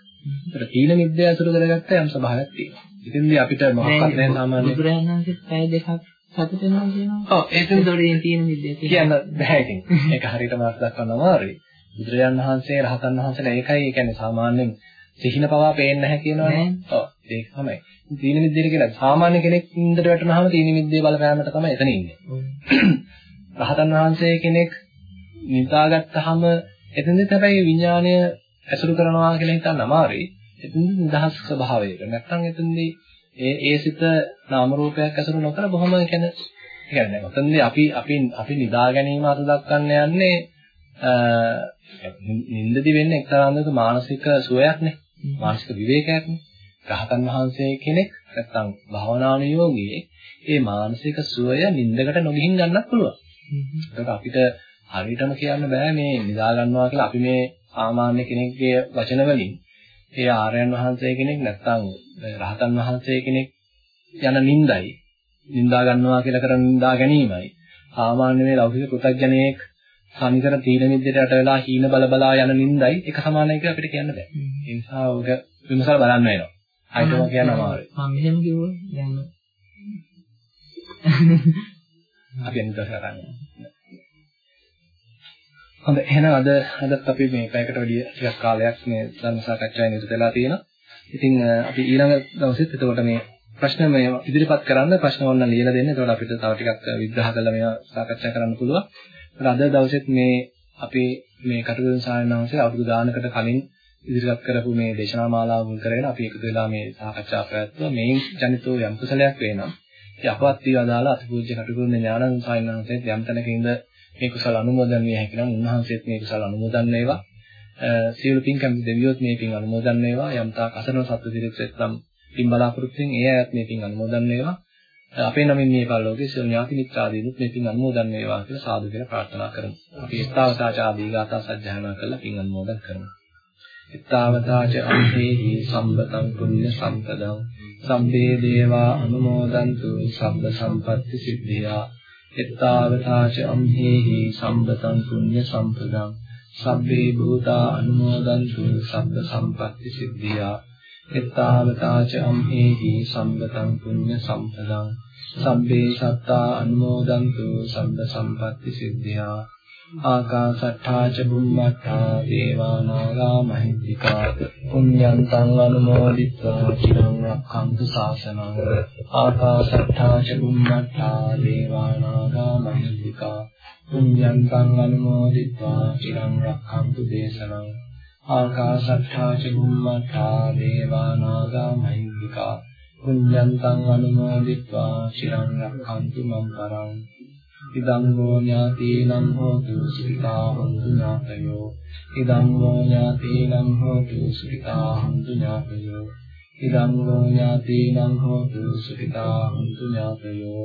ඒතර තීන මිද්දේ අසුර කරගත්ත යම් ස්වභාවයක් තියෙනවා. ඉතින්දී අපිට මොකක්ද නැහැ සාමාන්‍ය බුදුරජාණන් වහන්සේ පැය දෙකක් සතුට වෙනවා කියනවා. ඔව් ඒකෙන් දොරින් තියෙන මිද්දේ කියන්න බෑ ඉතින්. *laughs* ඒක හරියටම අර්ථ දක්වන්න අමාරුයි. බුදුරජාණන් වහන්සේ රහතන් වහන්සේලා ඒකයි කියන්නේ සාමාන්‍යයෙන් සිහින පවා පේන්නේ නැහැ කියනවනේ. ඔව් ඒක තමයි. තීන මිද්දේ කියලා සාමාන්‍ය කෙනෙක් ඉන්දර වැටුනහම තීන මිද්දේ බලපෑමට තමයි එතන ඉන්නේ. *clears throat* රහතන් වහන්සේ කෙනෙක් නිදාගත්තාම එතනදිත් හැබැයි විඥාණය ඇසුරු කරනවා කියලා හිතන්න අමාරුයි. එතනදි නිදහස් ස්වභාවයක. නැත්තම් එතනදී ඒ ඒ සිත නාම රූපයක් ඇසුරු නොකර බොහොම කියන්නේ කියන්නේ ඔතනදී අපි අපි අපි නිදා ගැනීම අත දක්වන්න යන්නේ නින්දදි වෙන්නේ එක්තරා අන්දමක මානසික සුවයක්නේ. මානසික විවේකයක්නේ. රහතන් වහන්සේ කෙනෙක් නැත්තම් භවනානුයෝගී ඒ මානසික සුවය නින්දකට නොගිහින් ගන්නත් පුළුවන්. ඒක අපිට හරියටම කියන්න බෑ මේ නිදා ගන්නවා කියලා අපි මේ සාමාන්‍ය කෙනෙක්ගේ වචන වලින් ඒ ආර්යයන් වහන්සේ කෙනෙක් නැත්තම් රහතන් වහන්සේ කෙනෙක් යන නින්දයි නින්දා ගන්නවා කියලා කරන නින්දා ගැනීමයි සාමාන්‍ය මේ ලෞකික කෘතඥයෙක් සමිකර තීන මිද්දට යට වෙලා හීන බල බලා යන නින්දයි එක සමානයි කියලා අපිට කියන්න බෑ. ඒ නිසා ඔක විමසලා බලන්න වෙනවා. අයිතම කියන්න අමාරුයි. මම මෙහෙම කිව්වා දැන් අපි අනිත් දවසේ කරන්නේ. හොඳ එහෙනම් අද අදත් අපි මේ පැයකට වැඩි ටිකක් කාලයක් මේ ධර්ම සාකච්ඡාවේ නිරත වෙලා තියෙනවා. ඉතින් අපි ඊළඟ දවසෙත් එතකොට මේ ප්‍රශ්න මේ ඉදිරිපත් කරන්න ප්‍රශ්න ඕන ලියලා දෙන්න. එතකොට අපිට තව ටිකක් විග්‍රහ කරලා මේවා සාකච්ඡා කරන්න පුළුවන්. අද දවසෙත් මේ අපි මේ කටුකුරුන් සායනවංශයේ අවුරුදු ගානකට කලින් ඉදිරිපත් කරපු මේ දේශනා මාලාව මුල් කරගෙන අපි එකතු වෙලා මේ සාකච්ඡා පැවැත්වුවා. මේන් ජනිත වූ යම් කුසලයක් වේ නම් ඒ අපවත් වී අදාළ අතිපූජ්‍ය කටුකුරුන් ඥානන්ද සායනවංශයේ යම් තැනක ඉඳ මේ කුසල අනුමෝදන් විය හැකි නම් උන්වහන්සේත් මේ කුසල අනුමෝදන් වේවා. සියලු පින් කැමති දෙවියොත් මේ පින් අනුමෝදන් වේවා. යම් තාක් අසරණ සත්ත්ව දිරිසෙත් නම් පින් බලාපොරොත්තු වෙන ඒ අයත් මේ පින් අනුමෝදන් වේවා. අපේ නමින් මේ පල්ලෝකේ සියලු ඥාති මිත්‍රාදීනුත් මේ පින් අනුමෝදන් වේවා කියලා සාදු කියලා ප්‍රාර්ථනා කරමු. අපි ස්ථාවතාචාදී ගාථා සජ්ජායනා කරලා පින් අනුමෝදන් කරමු. ස්ථාවතාච අම්හෙහි සම්බතං පුඤ්ඤ සම්පදං සම්පේ දේවා අනුමෝදන්තු සබ්බ සම්පත්‍ති සිද්ධියා එත්තාවතාච අම්හෙහි සම්බතං පුඤ්ඤ සම්පදං සබ්බේ භූතා අනුමෝදන්තු සබ්බ සම්පatti සිද්ධියා. එත්තාවතාච අම්හේහි සම්බතං පුඤ්ඤ සම්පදං. සබ්බේ සත්තා අනුමෝදන්තු සබ්බ සම්පatti සිද්ධියා. ආකාසට්ඨා ච බුම්මට්ඨා දේවානාගා මහිද්దికා පුඤ්ඤන්තං අනුමෝදිත්වා චිරං රක්ඛන්තු ශාසනං. ආකාසට්ඨා ච බුම්මට්ඨා දේවානාගා මහිද්దికා පුඤ්ඤන්තං අනුමෝදිත්වා චිරං රක්ඛන්තු දේශනං ආකාසට්ඨා ච බුම්මට්ඨා දේවානාගා මහිද්దికා පුඤ්ඤන්තං අනුමෝදිත්වා චිරං රක්ඛන්තු මම් පරං ඉදං වූ ඥාතීනම් හෝතු සුඛිතා හොන්තු ඥාතයෝ ඉදං වූ ඥාතීනම් හෝතු සුඛිතා හොන්තු ඥාතයෝ ඉදං වූ ඥාතීනම් හෝතු සුඛිතා හොන්තු ඥාතයෝ